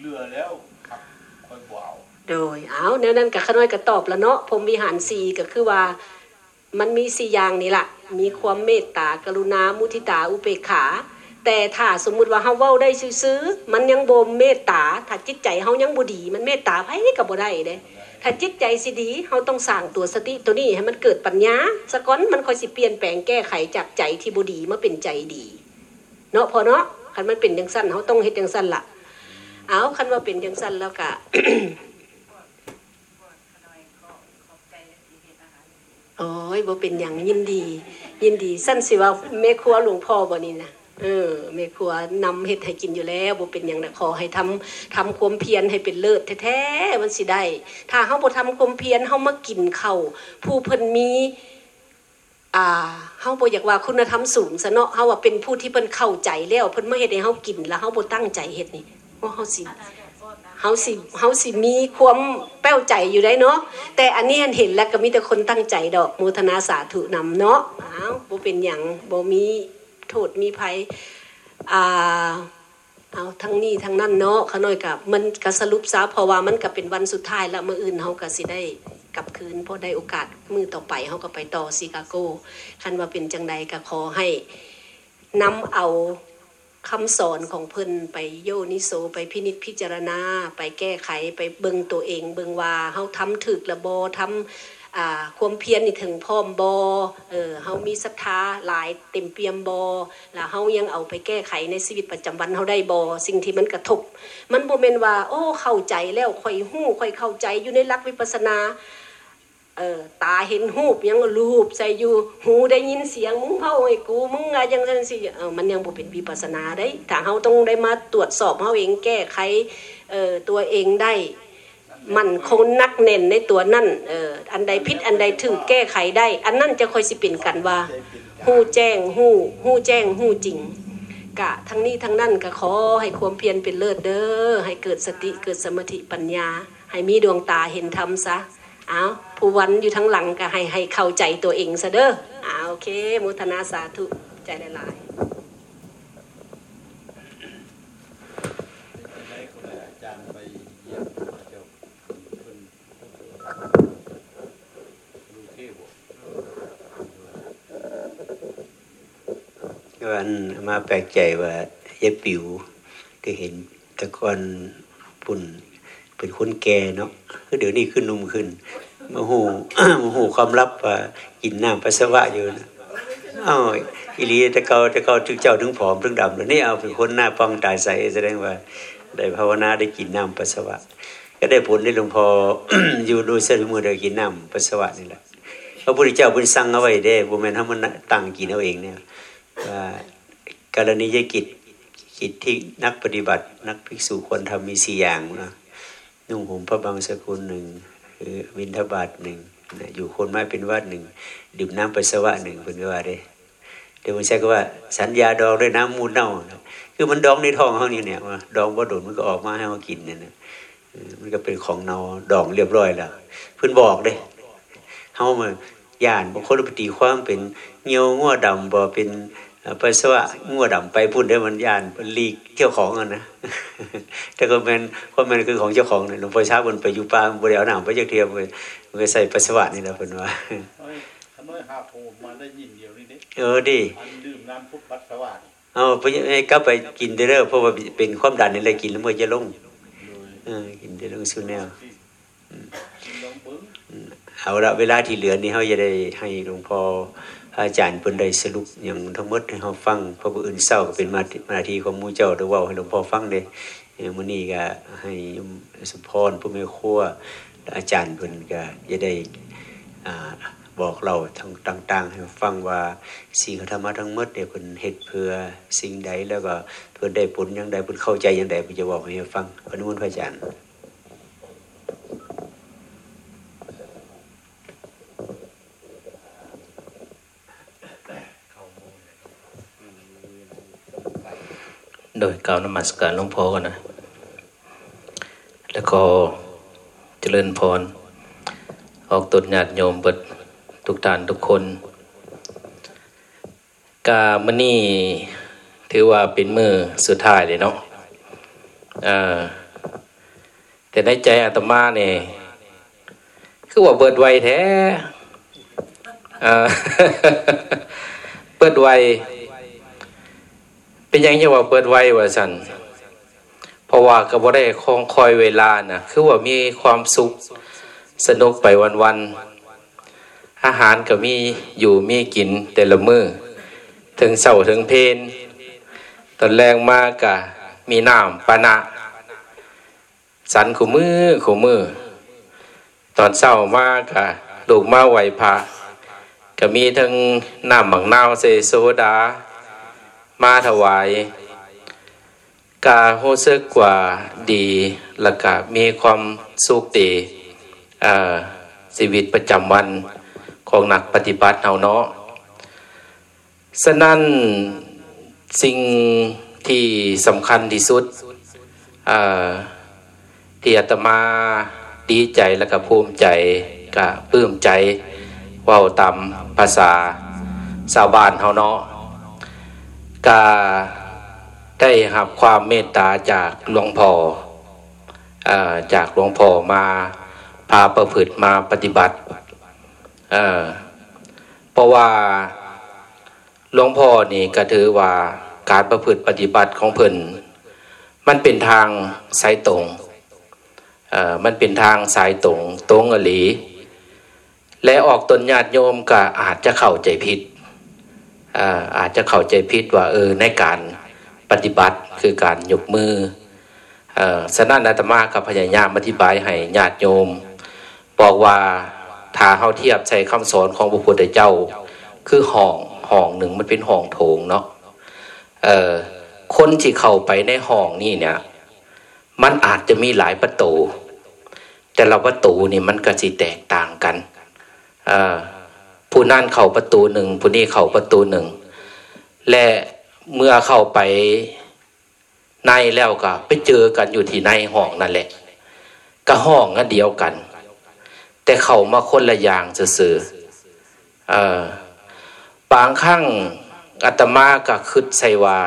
เรือแล้วครับค่อยบ่เอาโดยเอาแนวนั้นกับขน้อยก็ตอบแล้วเนาะพรหมวิหารสีก็คือว่า มันมีสี่อย่างนี่แหละมีความเมตตากรุณามุทิตาอุเบกขา แต่ถ้าสมมุติว่าเฮาเว้าได้ซื่อๆมันยังบ่เมตตาถ้าจิตใจเฮายังบ่ดี มันเมตตาไผก็บ่ได้เด้ถ้าจิตใจสิดีเฮาต้องสร้างตัวสติตัวนี้ให้มันเกิดปัญญาสะก่อนมันค่อยสิเปลี่ยนแปลงแก้ไขจากใจที่บ่ดีมาเป็นใจดี เนาะพอเนาะ คันมันเป็นจังซั่นเฮาต้องเฮ็ดจังซั่นละเอาคันว่าเป็นจังซั่นแล้วก็ขน้อยก็ขอโอ้ยบ่เป็นอย่างยินดี ยินดีสั้นสิว่าแม่ครัวหลวงพ่อบ่นี่นะเออแม่ครัวนำเฮ็ดให้กินอยู่แล้วบ่เป็นอย่างนะขอให้ทำทำความเพียรให้เป็นเลิศแท้ๆมันสิได้ ถ้าเฮาบ่ทำความเพียรเฮามากินข้าวผู้เพิ่นมี อ่าเฮาบ่อยากว่าคุณธรรมสูงซะเนาะเฮาว่าเป็นผู้ที่เพิ่นเข้าใจแล้วเพิ่นมาเฮ็ดให้เฮากินแล้วเฮาบ่ตั้งใจเฮ็ดนี่ว่าเฮาสิเฮาสิเฮาสิมีความแป้วใจอยู่ได้เนาะแต่อันนี้เห็นแล้วก็มีแต่คนตั้งใจดอกโมทนาสาธุนำเนาะอ้าวบ่เป็นหยังบ่มีโทษมีภัยอ่าเอาทั้งนี้ทั้งนั้นเนาะขน้อยกับมันก็สรุปซะเพราะว่ามันก็เป็นวันสุดท้ายแล้วมื้ออื่นเฮาก็สิได้ กลับคืนพอได้โอกาสมือต่อไปเฮาก็ไปต่อชิคาโกคันว่าเป็นจังใดก็ขอให้นำเอาคำสอนของเพิ่นไปโยนิโสไปพินิจพิจารณา ไปแก้ไขไปเบิงตัวเอง เบิงว่าเฮาทำถึกละบ่ทำอ่าความเพียรนี่ถึงพร้อมบ่เออเฮามีศรัทธาหลายเต็มเปี่ยมบ่แล้วเฮายังเอาไปแก้ไขในชีวิตประจำวันเฮาได้บ่สิ่งที่มันกระทบ มันบ่แม่นว่า โอ้เข้าใจแล้วค่อยฮู้ค่อยเข้าใจอยู่ในหลักวิปัสสนา เออตาเห็นรูปยังรูปใส่อยู่หูได้ยินเสียงมึงเฮาไอ้กูมึงอะยังซั่นสิเออมันยังบ่เป็นวิปัสสนาได้ถ้าเฮาต้องได้มาตรวจสอบเฮาเองแก้ไขเอ่อตัวเองได้ มันคงนักแน่นในตัวนั่นเอออันใดผิดอันใดถูกแก้ไขได้ อันนั้นจะค่อยสิเป็นกันว่าใจเป็นกลางฮู้แจ้งฮู้ฮู้แจ้งฮู้จริงกะทั้งนี้ทั้งนั้นก็ขอให้ความเพียรเป็นเลิศเด้อให้เกิดสติเกิดสมาธิปัญญา ให้มีดวงตาเห็นธรรมซะ เอาผู้วันอยู่ทั้งหลังก็ให้ให้เข้าใจตัวเองซะเด้อเอาโอเคมุทนาสาธุใจหลายๆได้คนอาจารย์ไปเยี่ยมพระเจ้าเพิ่นดูเทพบ่วันมาแปลกใจว่าเยายปิวก็เห็นตะกอนปุ่น เป็นคนแก่เนาะคือเดี๋ยวนี้ขึ้นนุ่มขึ้นมาหูมาหูความลับว่ากินน้ำปัสสาวะอยู่นะอ้าวอีหลีตะเกาตะเกาถึงเจ้าถึงผอมถึงดำแล้วนี่เอาเป็นคนหน้าป้องตายใสแสดงว่า ได้ภาวนาได้กินน้ำปัสสาวะ ก็ได้ผลได้หลวงพออยู่โดยเสด็จมือได้กินน้ำปัสสาวะนี่แหละพระพุทธเจ้าเพิ่นสั่งเอาไว้เด้บ่แม่นเฮามันตั้งกินเอาเองเนี่ยว่ากรณียกิจกิจที่นักปฏิบัติ นักภิกษุควรทำมีสี่อย่างนะ นุ่งห่มพระบางสกุลหนึ่งคือวินทบาทหนึ่งอยู่คนไม้เป็นวัดหนึ่งดื่มน้ำปัสสาวะหนึ่งเป็นว่าเด้เดี๋ยวมันใช้คำว่าสัญญาดองด้วยน้ำมูลเน่าคือมันดองในท้องเขานี่เนี่ยว่าดองว่าโดนมันก็ออกมาให้เขากินเนี่ยนะมันก็เป็นของเนาดองเรียบร้อยแล้วเพิ่นบอกเด้เขามาย่านบางคนปตีความเป็นเงี้ยวง้อดำบ่เป็น เอ่อปัสสาวะงัวดำไปพุ่นได้มันยานมันลีกเจ้าของอะนะแต่ก็เป็นก็มันคือของเจ้าของเนี่ยหลวงพ่อช้าบนไปอยู่ป่าบริเอาหนังไปจากเทียมไปมันก็ใส่ปัสสาวะนี่แหละเพิ่นว่าเอ้ยขน้อยหาโพมาได้ยินเดียวนี่เด้เออดิอันดื่มน้ำพุทธปัสสาวะนี่เอาไปให้กลับไปกินเด้อเพราะว่าเป็นความดันนี่แหละกินแล้วมันจะลงโดยเออกินได้ลงสู่แนวที่ลองเบิ้งเอาละเวลาที่เหลือนี่เฮาจะได้ให้หลวงพ่อ อาจารย์เพิ่นได้สรุปอย่างทั้งหมดให้เฮาฟังเพราะว่าอื่นเศร้าก็เป็นมาหน้าทีของมู่เจ้าได้เว้าให้หลวงพ่อฟังเด้เอ่อมื้อนี้ก็ให้โยมสุพรผู้แม่ครัวอาจารย์เพิ่นก็จะได้บอกเราทั้งต่างๆให้ฟังว่าสิ่งที่ทำมาทั้งหมดเนี่ยเพิ่นเฮ็ดเพื่อสิ่งใดแล้วก็เพิ่นได้ผลอย่างใดเพิ่นเข้าใจอย่างใดเพิ่นจะบอกให้ฟังอนุโมทนาพระอาจารย์ โดยกล่าวนมัสการหลวงพ่อก่อนนะ แล้วก็เจริญพร ออกตนญาติโยมเบิดทุกท่านทุกคน กามนี่ถือว่าเป็นมือสุดท้ายเลยเนาะแต่ในใจอาตมาเนี่ยคือว่าเบิดไวแท้เปิดไว เป็นยังจะว่าเปิดไว้ว่าสันเพราะว่าก็บ่ได้คองคอยเวลานะคือว่ามีความสุขสนุกไปวันๆอาหารก็มีอยู่มีกินแต่ละมือถึงเสาถึงเพนตอนแรงมากกะมีน้ำปานะสันขูมือขูมือ ตอนเศร้ามากกะลูกมาไหวพระก็มีทั้งน้ำหมังนาวเซโซดา มาถวายกาโฮเซกกว่าดีล้วก็มีความสุขดีชีวิตประจำวันของนักปฏิบัติเฮาเนาะฉะนั้นสิ่งที่สำคัญที่สุดที่อาตมาดีใจแล้วก็ภูมิใจก็ปลื้มใจว้าตามภาษาชาวบ้านเฮาเนาะ ก็ได้รับความเมตตาจากหลวงพ่อเอ่อจากหลวงพ่อมาพาประพฤติมาปฏิบัติเเพราะว่าหลวงพ่อนี่ก็ถือว่าการประพฤติปฏิบัติของเพิ่นมันเป็นทางสายตรงมันเป็นทางสายตรงตรงอหลี และออกตนญาติโยมก็อาจจะเข้าใจผิด อาจจะเข้าใจผิดว่าเออในการปฏิบัติคือการยกมือเออสนั่นอาตมากับพยายามอธิบายให้ญาติโยม บอกว่าถ้าเฮาเทียบใช้คำสอนของพระพุทธเจ้า คือห้องห้องหนึ่งมันเป็นห้องโถงเนาะเออคนที่เข้าไปในห้องนี่เนี่ย มันอาจจะมีหลายประตู แต่ละประตูนี่มันก็สิแตกต่างกันอ่า ผู้นั่นเข้าประตูหนึ่งผู้นี้เข้าประตูหนึ่ง และเมื่อเข้าไปในแล้วก็ไปเจอกันอยู่ที่ในห้องนั่นแหละ ก็ห้องอันเดียวกัน แต่เข้ามาคนละอย่างสื่อเออบางครั้งอาตมาก็คิดใส่ว่า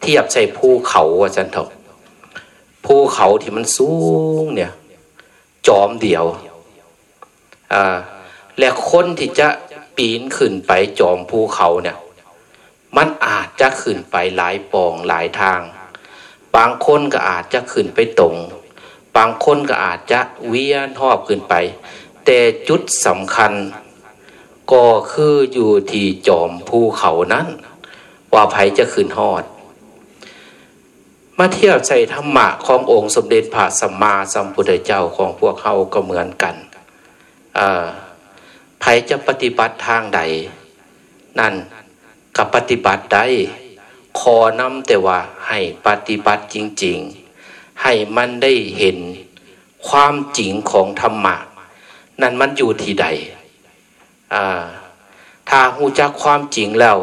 เทียบใส่ภูเขาว่าจันทบภูเขาที่มันสูงเนี่ย จอมเดียวอ่าและคนที่จะ ปีนขึ้นไปจอมภูเขาเนี่ยมันอาจจะขึ้นไปหลายปองหลายทาง บางคนก็อาจจะขึ้นไปตรง บางคนก็อาจจะเวียนหอบขึ้นไป แต่จุดสำคัญ ก็คืออยู่ที่จอมภูเขานั้น ว่าไผจะขึ้นหอด มาเทียบใส่ธรรมะขององค์สมเด็จพระสัมมาสัมพุทธเจ้าของพวกเขาก็เหมือนกันอ่า ใครจะปฏิบัติทางใด นั่นกับปฏิบัติได้ขอนำแต่ว่าให้ปฏิบัติจริง ๆ ให้มันได้เห็นความจริงของธรรมะ นั่นมันอยู่ที่ใดอ่าถ้าหูจักความจริงแล้ว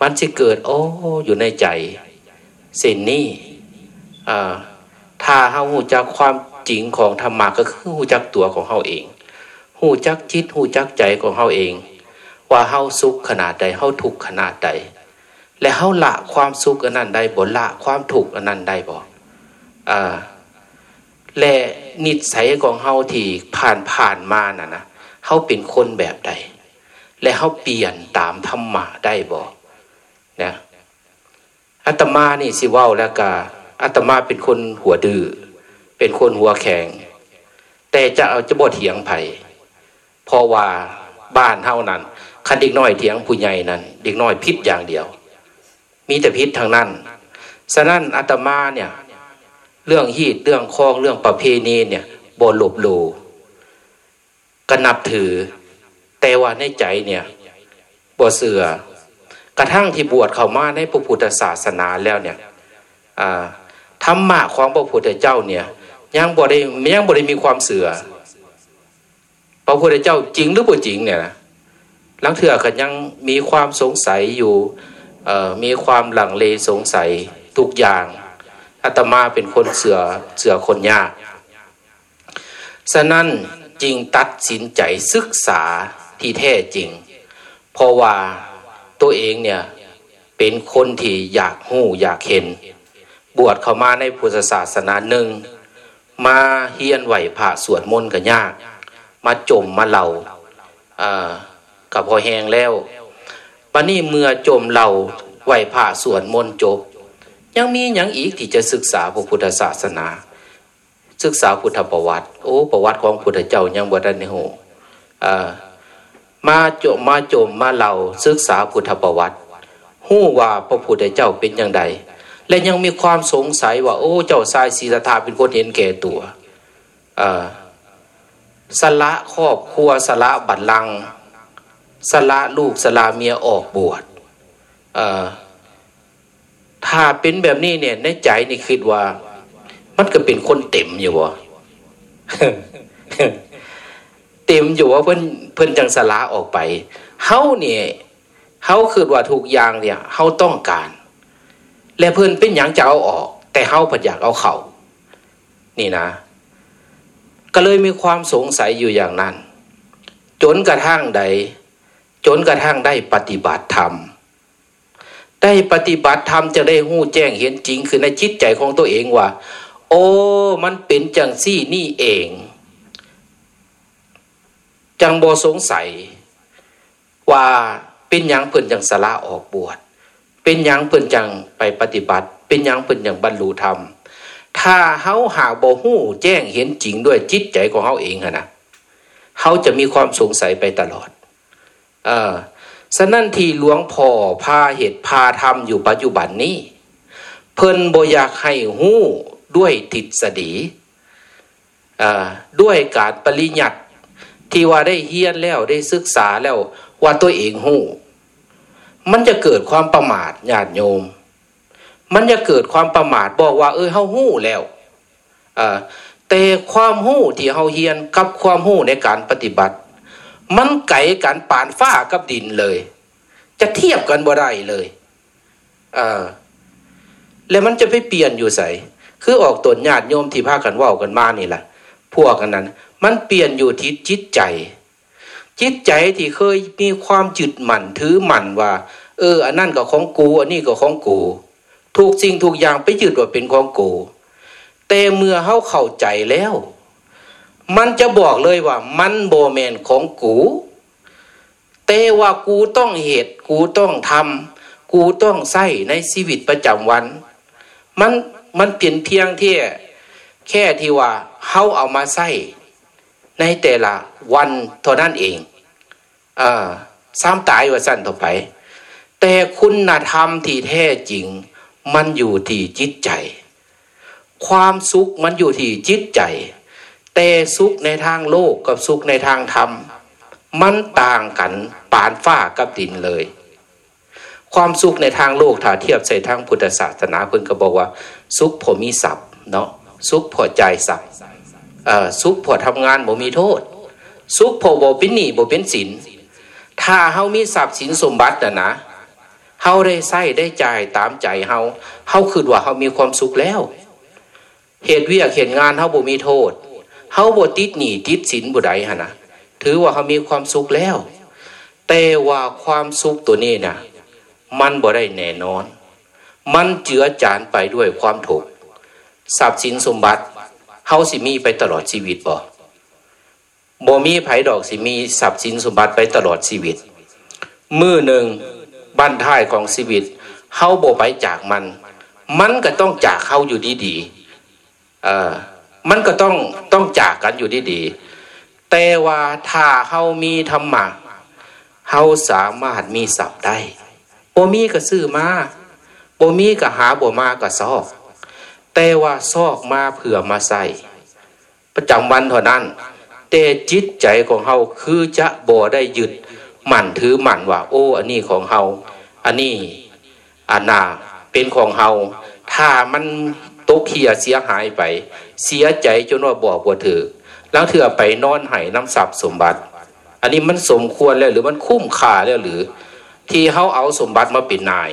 มันจะเกิด โอ้อยู่ในใจสิ่งนี้อ่าถ้าเฮาหูจักความจริงของธรรมะก็คือหูจักตัวของเฮาเอง หูจักจิตหูจักใจของเฮาเอง ว่าเฮาสุขขนาดใดเฮาทุกข์ขนาดใด และเฮาละความสุขอันนั้นได้บ่ละความทุกข์อันนั้นได้บ่อ่าและนิสัยของเฮาที่ผ่านผ่านมาน่ะนะเฮาเป็นคนแบบใด และเฮาเปลี่ยนตามธรรมะได้บ่นะอาตมานี่สิว้าแล้วก็อาตมาเป็นคนหัวดื้อเป็นคนหัวแข็ง แต่จะเอาจะบ่เถียงไผ เพราะว่าบ้านเท่านั้นคันเด็กน้อยเถียงผู้ใหญ่นั้น เด็กน้อยพิษอย่างเดียว มีแต่พิษทางนั้นฉะนั้นอาตมาเนี่ยเรื่องฮีดเรื่องคองเรื่องประเพณีเนี่ยบนหลบหลูก็นับถือ แต่ว่าในใจเนี่ยบ่เสือกระทั่งที่บวชเข้ามาในพระพุทธศาสนาแล้วเนี่ยธรรมะของพระพุทธเจ้าเนี่ยยังบ่ได้ยังบ่ได้มีความเสือ พระพุทธเจ้าจริงหรือบ่จริงเนี่ยนะลังเถื่อก็ยังมีความสงสัยอยู่มีความหลังเลสงสัยทุกอย่างอาตมาเป็นคนเสือเสือคนยากฉะนั้นจริงตัดสินใจศึกษาที่แท้จริง เพราะว่าตัวเองเนี่ยเป็นคนที่อยากหู้อยากเห็น บวชเข้ามาในพุทธศาสนาหนึ่ง มาเฮียนไหวพระสวดมนต์กันยาก มาจมมาเหล่ากับพอแหงแล้วปนนี้เมื่อจมเหล่าไหวพระสวดมนต์จบ ยังมีอย่างอีกที่จะศึกษาพระพุทธศาสนา ศึกษาพุทธประวัติ โอ้ประวัติของพุทธเจ้ายังบ่ได้ในหูมาจมมาจมมาเหล่าศึกษาพุทธประวัติหู้ว่าพระพุทธเจ้าเป็นอย่างไรและยังมีความสงสัยว่า โอ้เจ้าชายศีรธาเป็นคนเห็นแก่ตัว สละครอบครัวสละบัตรลัง สละลูกสละเมียออกบวชถ้าเป็นแบบนี้เนี่ย ในใจนี่คิดว่า มันก็เป็นคนเต็มอยู่วะเต็มอยู่ว่าเพิ่นเพิ่นจังสละออกไปเฮาเนี่ยเฮาคือว่าทุกอย่างเนี่ยเฮาต้องการ และเพิ่นเป็นอย่างจะเอาออก แต่เฮาผัดอยากเอาเขานี่นะ ก็เลยมีความสงสัยอยู่อย่างนั้น จนกระทั่งใด จนกระทั่งได้ปฏิบัติธรรม ได้ปฏิบัติธรรมจะได้หู้แจ้งเห็นจริง คือในจิตใจของตัวเองว่า โอ้ มันเป็นจังซี่นี่เอง จังโบสงสัย ว่าเป็นยังเพิ่อนจังสละออกบวช เป็นยังเพิ่อนจังไปปฏิบัติ เป็นยังเพิ่อนจังบรรลุธรรม ถ้าเฮาหาโบหู้แจ้งเห็นจริงด้วยจิตใจของเฮาเองนะเฮาจะมีความสงสัยไปตลอด เออฉะนั้นที่หลวงพ่อพาเหตุพาธรรมอยู่ปัจจุบันนี้ เพิ่นโบอยากให้หู้ด้วยทิศดีด้วยการปริญัติที่ว่าได้เฮียนแล้วได้ศึกษาแล้วว่าตัวเองหู้ มันจะเกิดความประมาทญาติโยม มันจะเกิดความประมาทบอกว่า เออเฮาหู้แล้วอ่าแต่ความหู้ที่เฮาเฮียนกับความหู้ในการปฏิบัติ มันไก่กันปานฟ้ากับดินเลย จะเทียบกันบ่ได้เลยอ่าแล้วมันจะไปเปลี่ยนอยู่ใส่คือออกตนญาติโยมที่พากันว่ากันมานี่แหละพวกกันนั้น มันเปลี่ยนอยู่ที่จิตใจ จิตใจที่เคยมีความจึดหมั่นถือหมั่นว่า เออ อันนั่นก็ของกู อันนี้ก็ของกู ถูกสิ่งถูกอย่างไปยึดว่าเป็นของกูแต่เมื่อเขาเข้าใจแล้ว มันจะบอกเลยว่า มันโบแมนของกูแต่ว่ากูต้องเหตุ กูต้องทำกูต้องใส่ในชีวิตประจำวัน มันมันเปลี่ยนเพียงที่แค่ที่ว่าเขาเอามาใส่ในแต่ละวันเท่านั้นเองอ่าซ้ำตายว่าสั้นต่อไป แต่คุณธรรมที่แท้จริง มันอยู่ที่จิตใจ ความสุขมันอยู่ที่จิตใจ แต่สุขในทางโลกกับสุขในทางธรรม มันต่างกันปานฝ้ากับดินเลย ความสุขในทางโลกถ้าเทียบใส่ทางพุทธศาสนาเพิ่นก็บอกว่า สุขผมมีศัพท์เนาะสุขพอใจศัพท์สุขพอทำงานบ่มีโทษ สุขพอบ่เป็นหนี้บ่เป็นสินถ้าเฮามีทรัพย์สินสมบัตินะนะ เฮาได้ใช้ได้จ่ายตามใจเฮาเฮาคือว่าเฮามีความสุขแล้ว เหตุเวียกเหตุงานเฮาบ่มีโทษเฮาบ่ติดหนี้ติดสินบ่ใดหั่นนะถือว่าเฮามีความสุขแล้ว แต่ว่าความสุขตัวนี้น่ะ มันบ่ได้แน่นอน มันเจือจานไปด้วยความถูกทรัพย์สินสมบัติเฮาสิมีไปตลอดชีวิตบ่บ่มีไผดอกสิมีทรัพย์สินสมบัติไปตลอดชีวิต มือหนึ่ง บั้นท้ายของชีวิตเฮาโบไปจากมัน มันก็ต้องจากเฮาอยู่ดีๆเออมันก็ต้องต้องจากกันอยู่ดีๆแต่ว่าถ้าเฮามีธรรมะเฮาสามารถมีศัพท์ได้บ่มีก็ซื้อมาบ่มีก็หาบ่มาก็ซอก แต่ว่าซอกมาเพื่อมาใส่ประจำวันเท่านั้น แต่จิตใจของเฮาคือจะบ่ได้ยึด หมั่นถือหมั่นว่า โอ้ อันนี้ของเฮาอันนี้อันนาเป็นของเฮาถ้ามันตกเขียเสียหายไป เสียใจจนว่าบอกบ่ถือแล้วเถื่อไปนอนไห้น้ำสับสมบัติ อันนี้มันสมควรแล้วหรือมันคุ้มค่าแล้วหรือ ที่เฮาเอาสมบัติมาเป็นนาย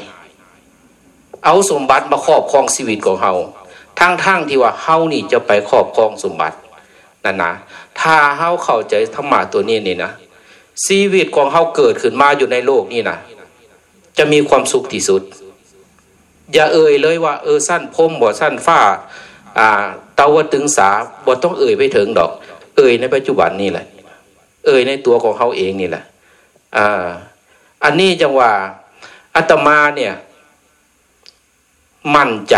เอาสมบัติมาครอบครองชีวิตของเฮาทั้งๆทที่ว่าเฮานี่จะไปครอบครองสมบัตินั่นนะถ้าเฮาเข้าใจธรรมะตัวนี้นี่นะ ชีวิตของเฮาเกิดขึ้นมาอยู่ในโลกนี่นะจะมีความสุขที่สุด อย่าเอ่ยเลยว่า เออสั้นพมบ่สั้นฟ้า อ่าเตาวตึงสาบ่ต้องเอ่ยไปถึงดอก เอ่ยในปัจจุบันนี่แหละ เอ่ยในตัวของเขาเองนี่แหละ อ่า อันนี้จังว่าอาตมาเนี่ย มั่นใจ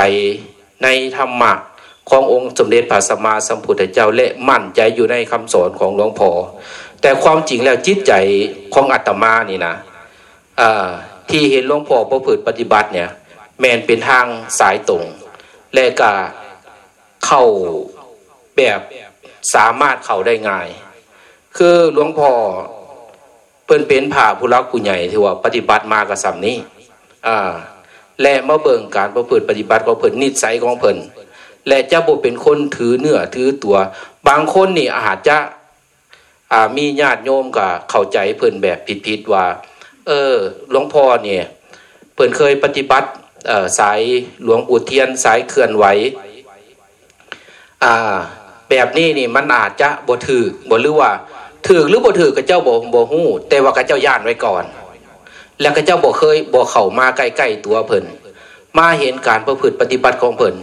ในธรรมะขององค์สมเด็จพระสัมมาสัมพุทธเจ้าและมั่นใจอยู่ในคำสอนของหลวงพ่อ แต่ความจริงแล้วจิตใจของอาตมานี่นะที่เห็นหลวงพ่อประพฤติปฏิบัติเนี่ย แมนเป็นทางสายตรง และก็เข้าแบบสามารถเข้าได้ง่าย คือหลวงพ่อเพิ่นเป็นผ่าผู้รักผู้ใหญ่ที่ว่าปฏิบัติมากับสำนี้อ่าและมาเบิ่งการประพฤติปฏิบัติของเพิ่นนิสัยของเพิ่นและจะบ่เป็นคนถือเนื้อถือตัว บางคนนี่อาจจะ มีญาติโยมก็เข้าใจเพิ่อนแบบผิดๆว่า เออหลวงพ่อเนี่ยเพิ่อนเคยปฏิบัติสายหลวงปู่เทียนสายเคลื่อนไหวแบบนี้นี่มันอาจจะบ่ถือบ่หรือว่าถือหรือบ่ถือกับเจ้าบ่บ่ฮู้ แต่ว่ากับเจ้าย่านไว้ก่อน แล้วก็เจ้าบ่เคยบ่เข้ามาใกล้ๆตัวเพิ่นมาเห็นการประพฤติปฏิบัติของเพิ่น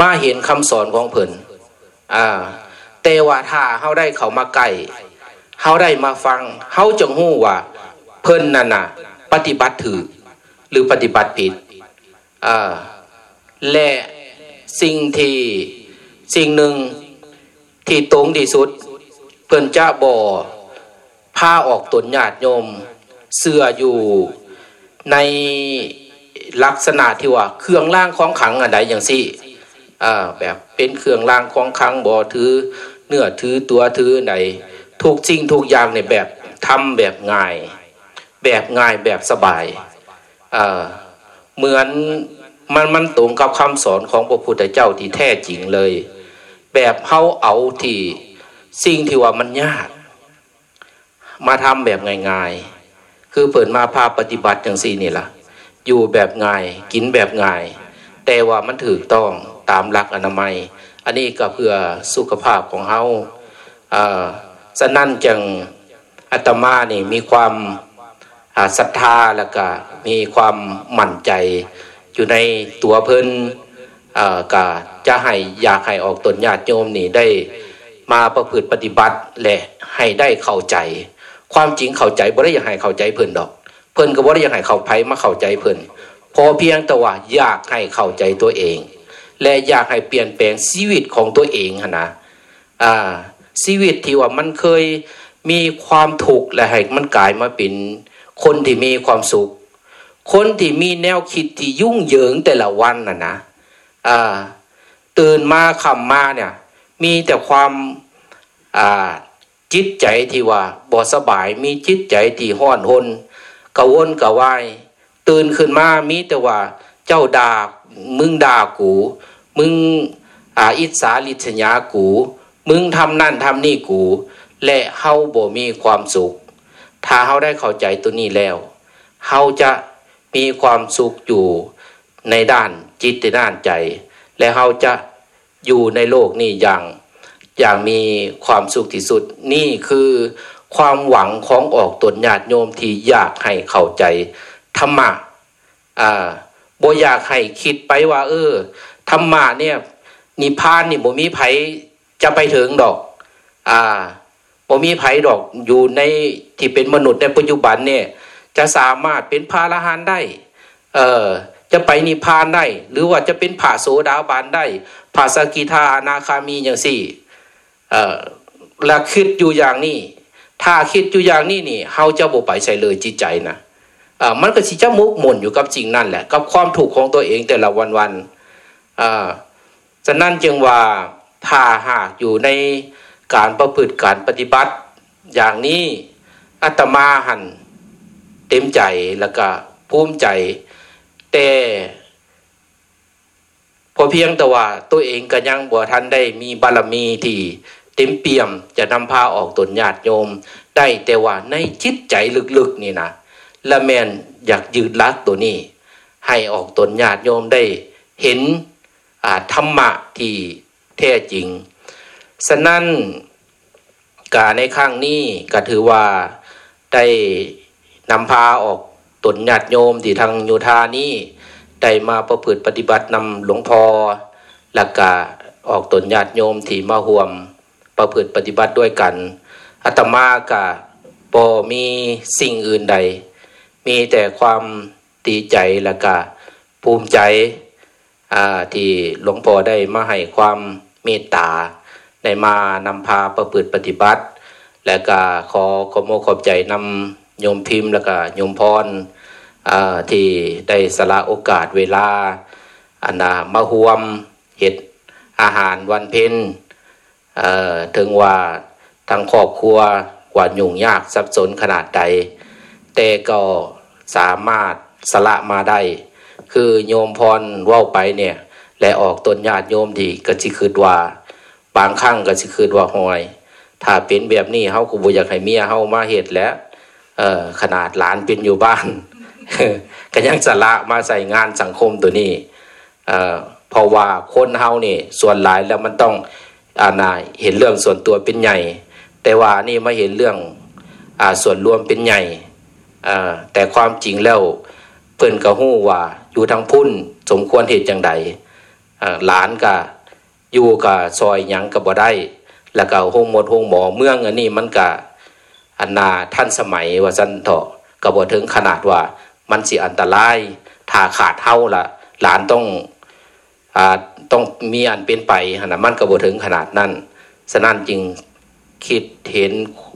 มาเห็นคำสอนของเพิ่นอ่าแต่ว่าถ้าเฮาได้เข้ามาใกล้ เฮาได้มาฟังเฮาจงฮู้ว่า เพิ่นนั่นน่ะ ปฏิบัติถือ หรือปฏิบัติผิดอ่าและสิ่งที่สิ่งหนึ่งที่ตรงที่สุด เพิ่นจะบ่อผ้าออกตนญาติโยม เสื้ออยู่ในลักษณะที่ว่า เครื่องล่างของขังอะไรอย่างสี่แบบเป็นเครื่องล่างของขังบ่อถือเนื้อถือตัวถือไหน ทุกสิ่งทุกอย่างในแบบทำแบบง่าย แบบง่ายแบบสบายอ่าเหมือนมันมันตรงกับคำสอนของพระพุทธเจ้าที่แท้จริงเลย แบบเฮาเอาที่สิ่งที่ว่ามันยาก มาทำแบบง่ายๆ คือเปิดมาพาปฏิบัติอย่างสี่นี่ล่ะ อยู่แบบง่าย กินแบบง่าย แต่ว่ามันถูกต้องตามหลักอนามัย อันนี้ก็เพื่อสุขภาพของเฮาอ่า ฉะนั้นจังอาตมานี่มีความศรัทธาแล้วก็มีความมั่นใจ อยู่ในตัวเพิ่นอ่าก็จะให้อยากให้ออกตนญาติโยมนี่ได้มาประพฤติปฏิบัติและให้ได้เข้าใจ ความจริงเข้าใจบ่ได้อยากให้เข้าใจเพิ่นดอก เพิ่นก็บ่ได้อยากให้เข้าไผมาเข้าใจเพิ่นพอเพียงแต่ว่าอยากให้เข้าใจตัวเอง และอยากให้เปลี่ยนแปลงชีวิตของตัวเองนะอ่า ชีวิตที่ว่ามันเคยมีความทุกและให้มันกลายมาเป็นคนที่มีความสุข คนที่มีแนวคิดที่ยุ่งเหยิงแต่ละวันน่ะนะอ่าตื่นมาคำมาเนี่ย มีแต่ความอ่าจิตใจที่ว่าบ่สบาย มีจิตใจที่ห้อนหนกระวนกระวายตื่นขึ้นมามีแต่ว่าเจ้าด่ามึงด่ากู มึงอ่าอิสาลิษยากู มึงทำนั่นทำนี่กู และเฮาบ่มีความสุข ถ้าเฮาได้เข้าใจตัวนี้แล้วเฮาจะมีความสุขอยู่ในด้านจิตในด้านใจ และเฮาจะอยู่ในโลกนี้อย่างอย่างมีความสุขที่สุด นี่คือความหวังของออกตนญาติโยมที่อยากให้เข้าใจธรรมะอ่าบ่อยากให้คิดไปว่า เออธรรมะเนี่ยนิพพานนี่บ่มีไผ จะไปถึงดอก อ่าบ่มีไผดอกอยู่ในที่เป็นมนุษย์ในปัจจุบันเนี่ย จะสามารถเป็นพระหันได้ เออจะไปนิพพานได้ หรือว่าจะเป็นผ่าโสดาบันได้ผ่าสกิทาอนาคามีอย่างสี่เออและคิดอยู่อย่างนี้ ถ้าคิดอยู่อย่างนี้นี่เฮาจะบ่ไปใส่เลยจิตใจนะอ่ามันก็สิจะมุกหม่นอยู่กับจริงนั่นแหละ กับความถูกของตัวเองแต่ละวันๆอ่าฉะนั้นจึงว่า ถ้าหากอยู่ในการประพฤติการปฏิบัติ อย่างนี้อาตมาหันเต็มใจแล้วก็ภูมิใจ แต่พอเพียงแต่ว่าตัวเองก็ยังบ่ทันได้มีบารมีที่เต็มเปี่ยมจะนำพาออกตนญาติโยม ได้แต่ว่าในจิตใจลึกๆนี่นะละแมนอยากยืดลักตัวนี้ ให้ออกตนญาติโยมได้เห็นธรรมะที่ แท้จริง ฉะนั้นการในครั้งนี้ก็ถือว่าได้นำพาออกตนญาติโยมที่ทางโยธานี้ได้มาประพฤติปฏิบัตินำหลวงพ่อและก็ออกตนญาติโยมที่มาห่วม ประพฤติปฏิบัติด้วยกันอาตมากะปอมีสิ่งอื่นใด มีแต่ความดีใจและก็ภูมิใจที่หลวงพ่อได้มาให้ความ เมตตาได้มานำพาประพฤติปฏิบัติ และก็ขอขอโมขอบใจนำโยมพิมพ์ และก็โยมพรที่ได้สละโอกาสเวลา อันามาหวมเห็ดอาหารวันเพ็ญถึงว่าทางครอบครัวกว่ายุ่งยากซับซ้อนขนาดใด แต่ก็สามารถสละมาได้ คือโยมพรว่าไปเนี่ย และออกตนญาติโยมดีก็สิคืดว่า บางครั้งก็สิคืดว่าหอย ถ้าเป็นแบบนี้เฮาก็บ่อยากให้เมียเฮามาเฮ็ดแล้วเอ่อขนาดหลานเป็นอยู่บ้านก็ยังสละมาใส่งานสังคมตัวนี้เอ่อเพราะว่าคนเฮานี่ส่วนหลายแล้วมันต้องอานาเห็นเรื่องส่วนตัวเป็นใหญ่ แต่ว่านี่มาเห็นเรื่องอ่าส่วนรวมเป็นใหญ่อ่าแต่ความจริงแล้วเพิ่นก็ฮู้ว่าอยู่ทางพุ่นสมควรเหตุจังใด หลานก็อยู่กับซอยหยังก็บ่ได้ แล้วก็ห้องหมดห้องหมอเมืองอันนี้มันก็อันนาท่านสมัยว่าซั่นเถาะก็บ่ถึงขนาดว่ามันสิอันตรายถ้าขาดเฮาละหลานต้องอ่าต้องมีอันเป็นไปขนาดมันก็บ่ถึงขนาดนั้นฉะนั้นจึงคิดเห็น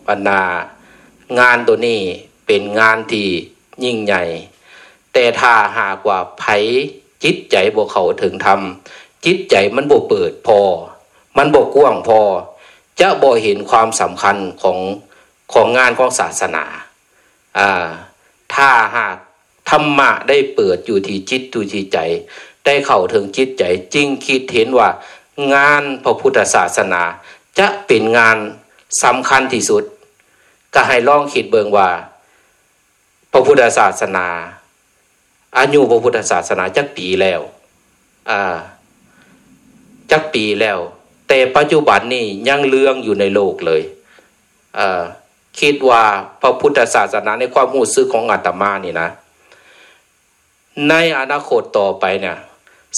อันนางานตัวนี้เป็นงานที่ยิ่งใหญ่ แต่ถ้าหากว่าไผ จิตใจบ่เข้าถึงธรรมจิตใจมันบ่เปิดพอ มันบ่กว้างพอ จะบ่เห็นความสำคัญของของงานของศาสนาอ่าถ้าหากธรรมะได้เปิดอยู่ที่จิตอยู่ที่ใจ ได้เข้าถึงจิตใจจริงคิดเห็นว่า งานพระพุทธศาสนา จะเป็นงานสำคัญที่สุด ก็ให้ลองคิดเบิงว่า พระพุทธศาสนา อายุพระพุทธศาสนาจักปีแล้ว อ่า จักปีแล้ว แต่ปัจจุบันนี่ยังเรื่องอยู่ในโลกเลยอ่าคิดว่าพระพุทธศาสนาในความรู้สึกของอาตมานี่นะ ในอนาคตต่อไปเนี่ย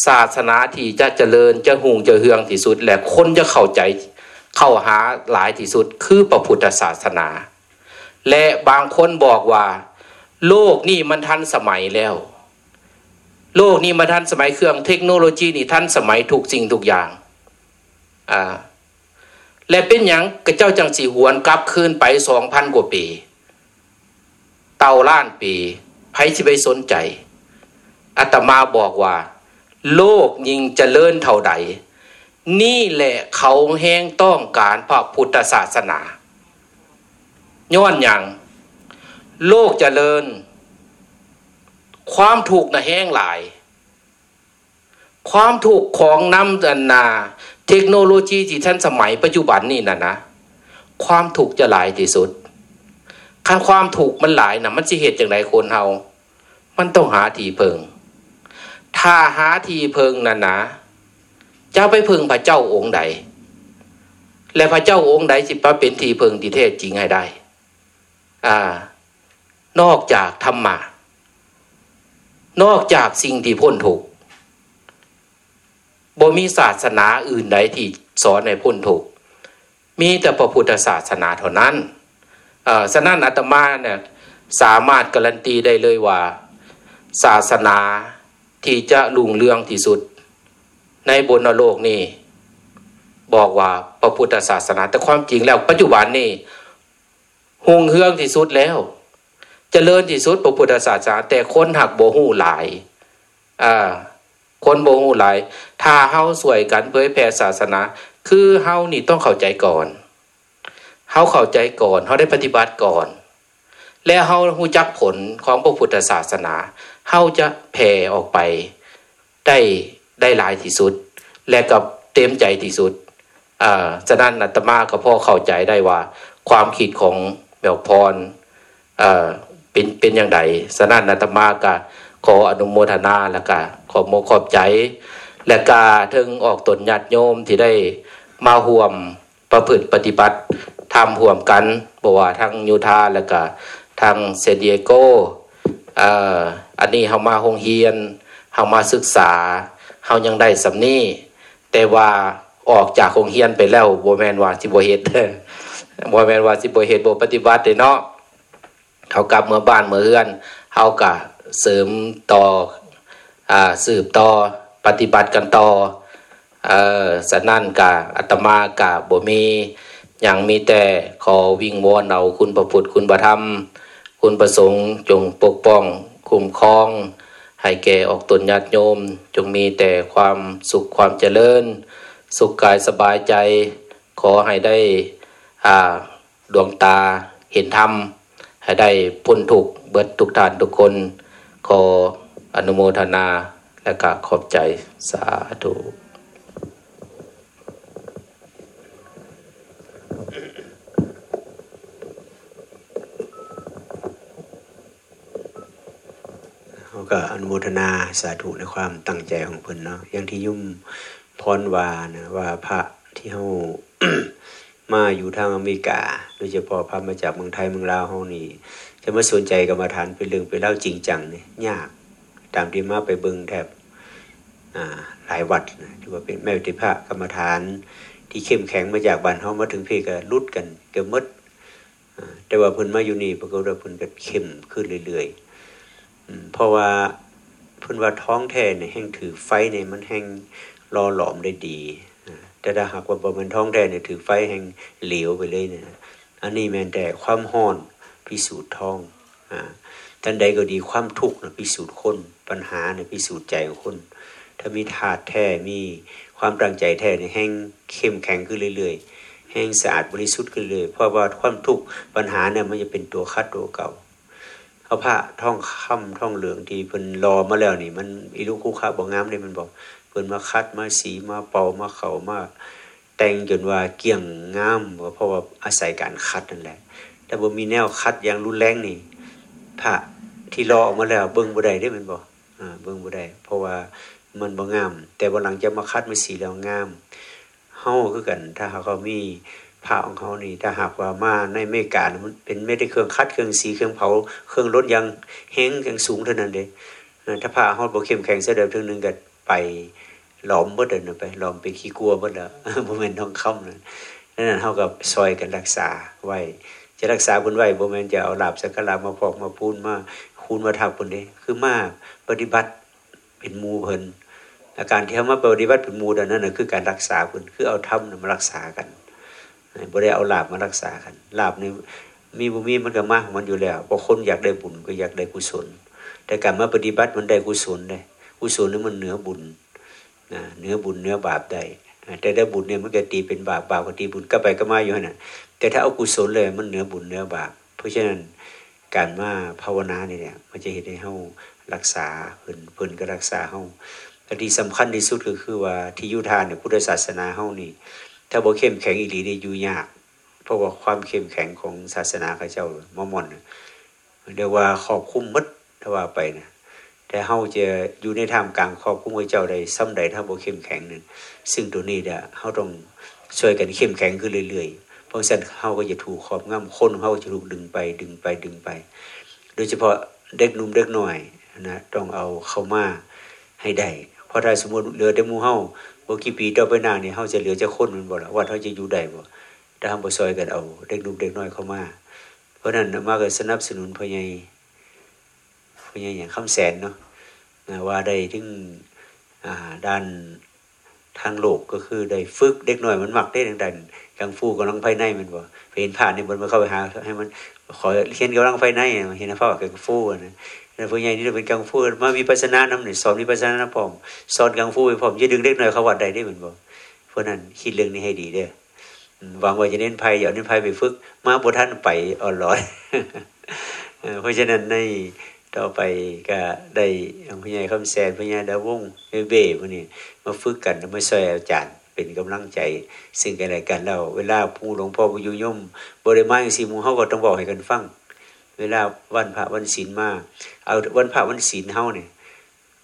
ศาสนาที่จะเจริญจะหุงจะเฮืองที่สุด และคนจะเข้าใจเข้าหาหลายที่สุดคือพระพุทธศาสนา และบางคนบอกว่า โลกนี่มันทันสมัยแล้ว โลกนี่มันทันสมัยเครื่องเทคโนโลยีนี่ทันสมัยทุกสิ่งทุกอย่างอ่าและเป็นอย่างกระเจ้าจังสีหวนกลับคืนไปสองพันกว่าปี เต่าล้านปีไพ่สิไปสนใจอาตมาบอกว่า โลกยิ่งเจริญเท่าใด นี่แหละเขาแห้งต้องการพระพุทธศาสนา ย้อนอย่าง โลกเจริญ ความถูกนะแห้งหลาย ความถูกของน้ำดันนา เทคโนโลยีที่ท่านสมัยปัจจุบันนี่นะนะความถูกจะหลายที่สุดคันความถูกมันหลายนะมันสิเหตุอย่างไรคนเฮามันต้องหาทีเพิง ถ้าหาทีเพิงนั่นนะจะไปเพึงพระเจ้าองค์ใด และพระเจ้าองค์ใดสิมาเป็นทีเพิงที่แท้จริงให้ได้ อ่า นอกจากธรรมะ นอกจากสิ่งที่พ้นทุกบ่มีศาสนาอื่นใดที่สอนในพ้นทุกมีแต่พระพุทธศาสนาเท่านั้นเออฉะนั้นอาตมาเนี่ยสามารถการันตีได้เลยว่า ศาสนาที่จะลุงเรืองที่สุด ในบนโลกนี่บอกว่าพระพุทธศาสนา แต่ความจริงแล้วปัจจุบันนี่หงเฮืองที่สุดแล้ว เจริญที่สุดพระพุทธศาสนาแต่คนหักโบหูหลายอ่าคนโบหูหลาย ถ้าเฮาสวยกันเผยแผ่ศาสนา คือเฮานี่ต้องเข้าใจก่อนเฮาเข้าใจก่อนเฮาได้ปฏิบัติก่อน และเฮาหูจักผลของพระพุทธศาสนาเฮาจะแผ่ออกไป ได้ได้หลายที่สุด และกับเต็มใจที่สุดอ่าฉะนั้นอาตมาก็พ่อเข้าใจได้ว่า ความคิดของแมวพรอ่า เป็นเป็นอย่างไรฉะนั้นอาตมาก็ขออนุโมทนาแล้วก็ขอโมขอบใจ และกาถึงออกตนญาติโยมที่ได้มาห่วมประพฤติปฏิบัติทำห่วมกันบอกว่าทางยูทาแล้วก็ทางเซเดียโกอ่าอันนี้เฮามาโรงเรียนเฮามาศึกษาเฮายังได้สำนีแต่ว่าออกจากโรงเรียนไปแล้วบ่แม่นว่าสิบ่เฮ็ดบ่แม่นว่าสิบ่เฮ็ดบ่ปฏิบัติเด้เนาะ เฮากลับเมื่อบ้านเมื่อเฮือนเฮาก็เสริมต่ออ่าสืบต่อปฏิบัติกันต่อเอ่อสนั่นกะอาตมากะบ่มีหยังมีแต่ขอวิ่งวอนเอาคุณพระพุทธคุณพระธรรม คุณประสงค์จงปกป้องคุ้มครอง ให้แก่ออกตนญาติโยม จงมีแต่ความสุขความเจริญ สุขกายสบายใจ ขอให้ได้อ่าดวงตาเห็นธรรม ให้ได้พ้นทุกเบิดทุกท่านทุกคน ขออนุโมทนาและก็ขอบใจสาธุเขาก็อนุโมทนาสาธุในความตั้งใจของเพิ่นเนาะอย่างที่ยุ่มพรวานะว่าพระที่เฮามาอยู่ทางอเมริกา ดยเฉพาะพระมาจากเมืองไทยเมืองลาวเฮานี่จะมาสนใจกรรมฐานเป็นเรื่องเป็นเล่าจริงจังเนี่ยยากตามที่มาไปเบิงแทบหลายวัดนะที่ว่าเป็นแม่ติพระกรรมฐานที่เข้มแข็งมาจากบ้านเฮามาถึงพี่ก็รุดกันเกือบมดแต่ว่าพิ่นมาอยู่นี่ปรากฏว่าพิ่นก็เข้มขึ้นเรื่อยๆอืมเพราะว่าพิ่นว่าท้องแท้เนี่ยแห่งถือไฟเนี่ยมันแห่งรอหลอมได้ดีแต่ถ้าหากว่าบ่แมันท้องแท้เนี่ยถือไฟแห่งเหลวไปเลยเนี่ย อันนี้แม่นแต่ความร้อนพิสูจน์ท้องอ่าท่านใดก็ดีความทุกข์นะพิสูจน์คนปัญหาเนี่ยพิสูจน์ใจของคน ถ้ามีธาตุแท้มีความตั้งใจแท้เนี่ยแห่งเข้มแข็งขึ้นเรื่อย ๆ แห่งสะอาดบริสุทธิ์ขึ้นเรื่อยเพราะว่าความทุกข์ปัญหาเนี่ยมันจะเป็นตัวคัดตัวเก่าเขาผ้าท่องคำท่องเหลืองที่เพิ่นรอมาแล้วนี่ มันอีลูกคู่ค้าบอกงามเลยมันบอกเพิ่นมาคัดมาสีมาเป่ามาเขามา แต่งจนว่าเกี่ยงงามเพราะว่าอาศัยการคัดนั่นแหละ แต่บ่มีแนวคัดอย่างรุนแรงนี่พระที่รอออกมาแล้วเบิ่งบ่ได้เด้มันบอกอ่าเบิ่งบ่ได้เพราะว่ามันบ่งาม แต่บ่หลังจะมาคัดมาสีแล้วงามเฮาคือกัน ถ้าหากเขามีผ้าของเขานี่ถ้าหากว่ามาในเมกามันเป็นไม่ได้เครื่องคัดเครื่องสีเครื่องเผา เครื่องรถยังแห้งยังสูงเท่านั้นเลยถ้าผ้าเขาบ่เข้มแข็งเสียเดียวถึงหนึงก็ไป หลอมเบิดเดินไปหลอมไปขี้กลัวเบิดละบ่แม่นทองคำนั่นนั่นนะเฮากับซอยกันรักษาไว้จะรักษาเพิ่นไว้บ่แม่นจะเอาลาบสักการะมาพอกมาพูนมาคูณมาทับเพิ่นเด้คือมาปฏิบัติเป็นมูเพิ่นอาการที่เฮามาปฏิบัติเป็นมู่นั่นน่ะคือการรักษาเพิ่นคือเอาธรรมมารักษากันบ่ได้เอาลาบมารักษากันลาบนี่มีบ่มีมันก็มาของมันอยู่แล้วพราะคนอยากได้บุญก็อยากได้กุศล แต่การมาปฏิบัติมันได้กุศลได้กุศลนี่มันเหนือบุญ เนื้อบุญเนื้อบาปได้แต่ได้บุญเนี่ยมันก็ตีเป็นบาปบาปก็ตีบุญก็ไปก็มาอยู่นั่นแต่ถ้าเอากุศลเลยมันเนื้อบุญเนื้อบาป เพราะฉะนั้นการมาภาวนาเนี่ยมันจะเห็นให้เฮารักษาเพิ่นเพิ่นก็รักษาเฮาแต่ที่สำคัญที่สุดก็คือว่าที่ยุทานเนี่ยพุทธศาสนาเฮานี่ถ้าบ่เข้มแข็งอีหลีนี่อยู่ยาก เพราะว่าความเข้มแข็งของศาสนาข้าเจ้ามอมอนเรียกว่าครอบคลุมหมดถ้าว่าไปนะ แต่เฮาจะอยู่ในท่ามกลางครอบคลุมข้เจ้าได้ซ้ำใดถ้าบ่เข้มแข็งนั่นซึ่งตัวนี้เนี่ยเฮาต้องช่วยกันเข้มแข็งขึ้นเรื่อยๆ เพราะฉะนั้นเฮาก็จะถูกครอบงำคนเฮาจะถูกดึงไปดึงไปดึงไป โดยเฉพาะเด็กนุ่มเด็กหน้อยนะต้องเอาเข้ามาให้ได้ เพราะถ้าสมมติเหลือแต่หมู่เฮาบ่กี่ปีต่อไปหน้านี่เฮาจะเหลือจะคนมันบ่ล่ะว่าเฮาจะอยู่ได้บ่ถ้าเฮาบ่ซอยกันเอาเด็กนุ่มเด็กน้อยเข้ามา เพราะนั้นมาก็สนับสนุนพ่อใหญ่ พ่อใหญ่หยังคำแสนเนาะว่าได้ถึงด้านทางโลกก็คือได้ฝึกเด็กหน้อยมันหมักได้ดังๆกังฟูกำลังภายในมันบ่ไปเห็นผ่านนี่มันมาเข้าไปหาให้มันขอเรียนกำลังภายในเห็นนะพ่อกังฟูนะแล้วผู้ใหญ่นี่เราเป็นกังฟูมามีปัสนานำนี่สอนมีปัสนาพร้อมสอนกังฟูไปพร้อมจะดึงเด็กหน้อยเขาวัดใดได้เหมือนบ่เพราะนั้นคิดเรื่องนี้ให้ดีเด้อหวังว่าจะเน้นภัยอย่าเน้นภัยไปฝึก มาบ่ทันไปอ่อนร้อยเพราะฉะนั้นใน ต่อไปก็ได้พญายคำแสนพญายดาวงศ์เอเบ้พวกนี้มาฝึกกันแล้วมาช่วยอาจารย์เป็นกำลังใจ ซึ่งกันและกันแล้วเวลาผู้หลวงพ่อผู้ยุยมบริมาอย่างสี่มูเฮาก็ต้องบอกให้กันฟังเวลาวันพระวันศีลมา เอาวันพระวันศีลเฮาเนี่ย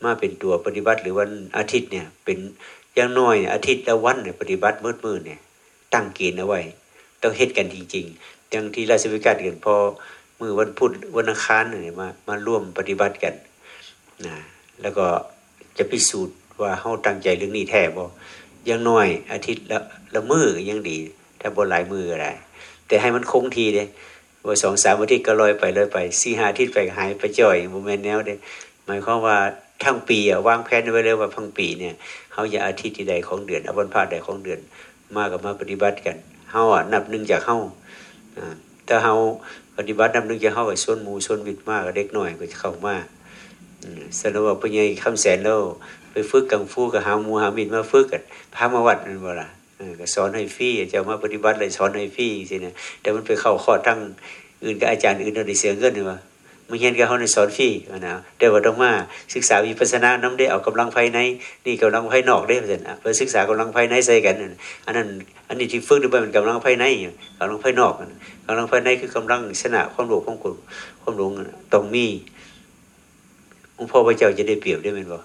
มาเป็นตัวปฏิบัติหรือวันอาทิตย์เนี่ยเป็นอย่างน้อยเนี่ยอาทิตย์ละวันเนี่ยปฏิบัติมืดมืดเนี่ยตั้งเกณฑ์เอาไว้ ต้องเฮ็ดกันจริงๆอย่างที่ราชวิการกันพอ มือวันพุธวันอังคารเนี่ยมามาร่วมปฏิบัติกันนะแล้วก็จะพิสูจน์ว่าเฮาตั้งใจเรื่องนี้แท้บ่ยังน้อยอาทิตย์ละละมือยังดี ถ้าบ่หลายมือก็ได้แต่ให้มันคงทีเด้ว่าสองสามอาทิตย์ก็ลอยไปลอยไปสี่ห้าอาทิตย์ไปก็หายไปจ่อยบ่แม่นแนวเด้หมายความว่าทั้งปีอะวางแผนไว้เลยว่าทั้งปีเนี่ยเฮาอย่าอาทิตย์ที่ใดของเดือนอวันพระใดของเดือนมากับมาปฏิบัติกันเฮาอะนับหนึ่งจากเฮาอ่าถ้าเฮา ปฏิบัตินำนึงจะเข้าไปส่วนมูส่วนวิดมากเด็กหน่อยก็จะเข้ามาสรุปว่าพญายคำแสนแล้วไปฝึกกังฟูกับหามูหามิดมาฝึกกันพามาวัดนั่นบ่ละก็สอนให้ฟรีจะมาปฏิบัติเลยสอนให้ฟรีสินะแต่มันไปเข้าข้อตั้งอื่นกับอาจารย์อื่นเราได้เสียเงินหรือเปล่า ไม่เห็นกับเขาในสอนฟรีว่นะแต่ว่าต้องมาศึกษาวิปัสสนาน้ำได้เอากำลังภายในนี่กำลังภายนอกได้เพื่อนเพื่อศึกษากำลังภายในใส่กันอันนั้นอันนี้ที่ฝึกดูไปมันกำลังภายในกำลังภายนอกนั่นกำลังภายในคือกำลังชนะความโลภความโกรธความหลงต้องมีองค์พ่อพระเจ้าจะได้เปรียบได้ไหมบ่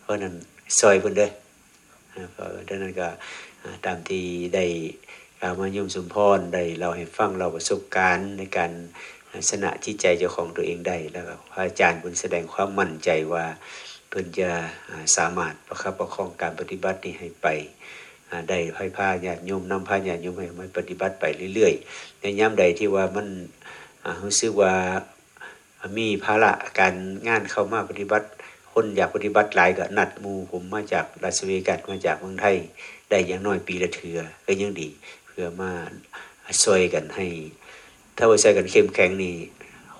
เพราะนั้นซอยเพิ่นเด้อเพราะดังนั้นก็ตามที่ได้กล่าวมาโยมสมพรได้เราให้ฟังเราประสบการณ์ในการ ชนะจิตใจเจ้าของตัวเองได้แล้วพระอาจารย์เพิ่นแสดงความมั่นใจว่าเพิ่นจะสามารถประคับประคองการปฏิบัตินี้ให้ไปได้ให้พาญาติโยมนำพาญาติโยมให้มาปฏิบัติไปเรื่อยๆ ในย่ำใดที่ว่ามันอ่ารู้สึกว่ามีภาระการงานเข้ามาปฏิบัติ คนอยากปฏิบัติหลายก็นัดมูผมมาจากราชเวกัสมาจากเมืองไทย ได้อย่างน้อยปีละเถือก็ยังดี เพื่อมาช่วยกันให้ ถ้าว่าใส่กันเข้มแข็งนี่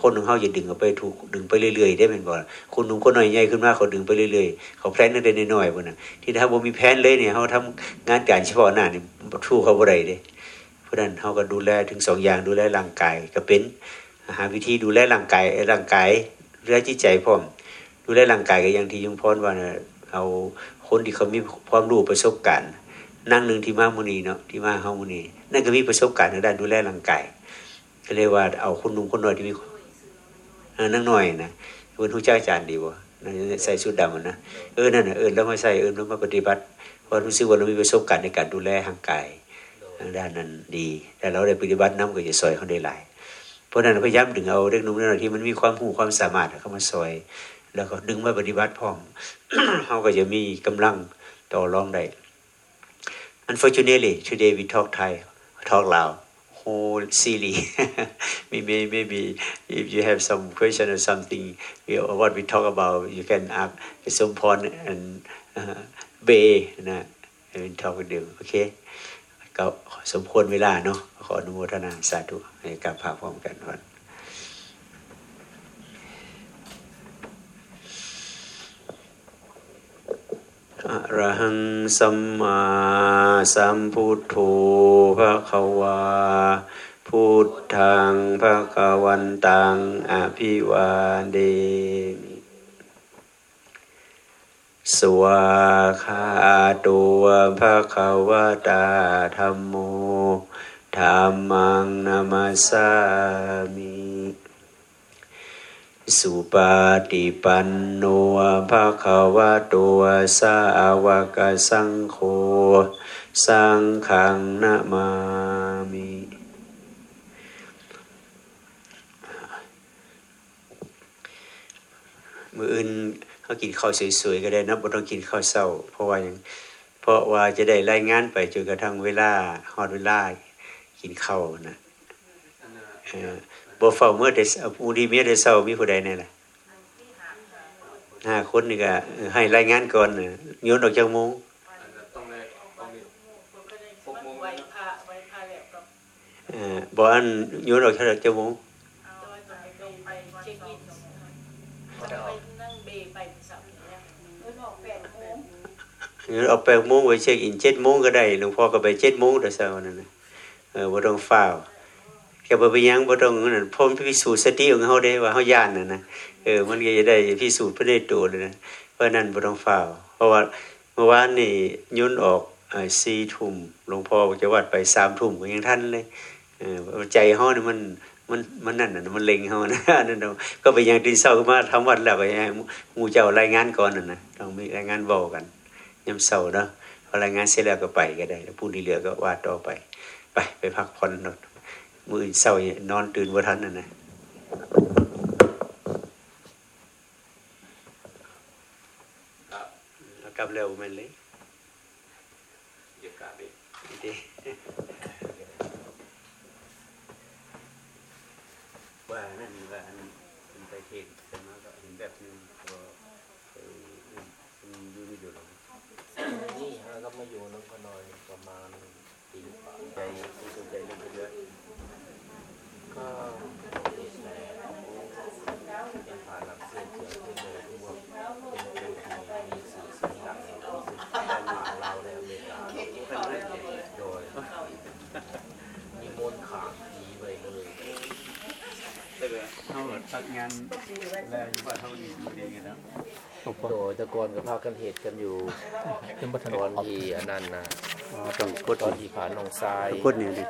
คนของเขาจะดึงเอาไปถูกดึงไปเรื่อยๆได้เป็นบ่คนหนุ่มคนหน้อยใหญ่ขึ้นมาเขาดึงไปเรื่อยๆเขาแพลนนั่นได้น้อยๆบ่น่ะที่ถ้าบ่มีแผนเลยเนี่ยเขาทำงานการเฉพาะหน้านี่ทู่เขาบ่ได้เด้เพราะนั้นเขาก็ดูแลถึงสองอย่างดูแลร่างกายก็เป็นหาวิธีดูแลร่างกายร่างกายดูแลจิตใจพร้อม ดูแลร่างกายก็อย่างที่ยุงพรว่าน่ะเอาคนที่เขามีความรู้ประสบการณ์นั่งหนึ่งที่มามุนีเนาะที่มาเฮามุนีนั่นก็มีประสบการณ์ในด้านดูแลร่างกาย ก็เรียกว่าเอาคนหนุ่มคนหน้อยที่มีนั่งหน่อยนะเพิ่นรู้จักอาจารย์ดีบ่นั่นใส่ชุดดำนะเออนั่นน่ะเออแล้วมาใส่เออแล้วมาปฏิบัติเพราะรู้สึกว่าเรามีประสบการณ์ในการดูแลร่างกายทางด้านนั้นดี แต่เราได้ปฏิบัตินํก็จะซอยเขาได้หลาย เพราะนั้นพยายามดึงเอาเด็กหนุ่มเด็กน้อยที่มันมีความรู้ความสามารถเข้ามาซอย แล้วก็ดึงมาปฏิบัติพร้อมเขาก็จะมีกำลังต่อรองได้ Unfortunately today we talk Thai talk Lao whole series maybe maybe if you have some question or something you know, what we talk about you can ask Sompon and uh, Bay นะ and talk with them okay ก็สมควรเวลาเนาะขออนุโมทนาสาธุให้กับพาพร้อมกันวัน อระหังสัมมาสัมพุทโธภะคะวาพุทธังภะคะวันตังอภิวาเดมิสวาคาตัวภะคะวตาธรรมโมธรรมังนามาสามิ สุปาติปันโนภะคะวะโตสาวกสังโฆสังฆังนะมามิมืออื่นเขากินข้าวสวยๆก็ได้นะบ่ต้องกินข้าวเศร้า เพราะว่ายังเพราะว่าจะได้รายงานไปจนกระทั่งเวลาฮอดเวลากินข้าวนะ บ่เฝ้าเมื่อเดมูดีเมียเดเศร้มีผู้ใดแน่ล่ะห้าคนนี่ก็ให้รายงานก่อนโยนออกจากมุงบอันโยนออกจากจมูกเอาแปดโมงไว้เช็คอินเจ็ดโมงก็ได้หลวงพ่อก็ไปเจ็ดโมงแต่เช้านั่นนะเออบ่ต้องเฝ้า วแค่บ่ไปยังบ่ต้องนั่นพรมพิสูจน์สติของเฮาได้ว่าเฮาย่านน่ะนะเออมันก็จะได้พิสูจน์พระในตัวเลยนะเพราะนั้นบ่ต้องฟ้าวเพราะว่าเมื่อวานนี่โยนออกเอ่ทุ่มหลวงพ่อจะวัดไป3ทุ่มก็ยังทันเลยเออใจเฮานี่มันมันมันนั่นน่ะมันเล็งเฮานะนั่นก็ไปยังตีเช้ามาทำวัดแล้วก็ให้หมู่เจ้ารายงานก่อนน่ะนะต้องมีรายงานเว้ากันยามเช้าเนาะพอรายงานเสร็จแล้วก็ไปก็ได้ แล้วผู้ที่เหลือก็ว่าต่อไป ไปไปพักผ่อนเนาะ มื้ออื่นเช้านี่นอนตื่นบ่ทันน่ะนะกลับเร็วม่นเลยเดี๋ยวกลับอีกดีว่านั่นว่าอันเป็นไปเทศแต่มาก็เห็นแบบนึงพอไปมันอยู่ไม่อยู่หรอกนี่ฮะก็มาอยู่น้องพนอยประมาณปีกว่า ใจที่สนใจเรื่องเยอะ ก็เด็กแหละเป็นผ่านหลังเส้นเสือเป็นเลยทั้งหมดเป็นผู้ที่มีสื่อเสียงดังที่สุดในเราในอเมริกาโดยมีมนต์ขลังผีไปเลยแล้วก็เขาพักงานแล้วอยู่บ้านเขาอยู่ดีกันเนาะโดยแตะกอนกับพากันเหตุกันอยู่ตอนที่อันนั้นนะอ๋อต้องกดตอนที่ผาหนองทรายกดเนี่ยดิ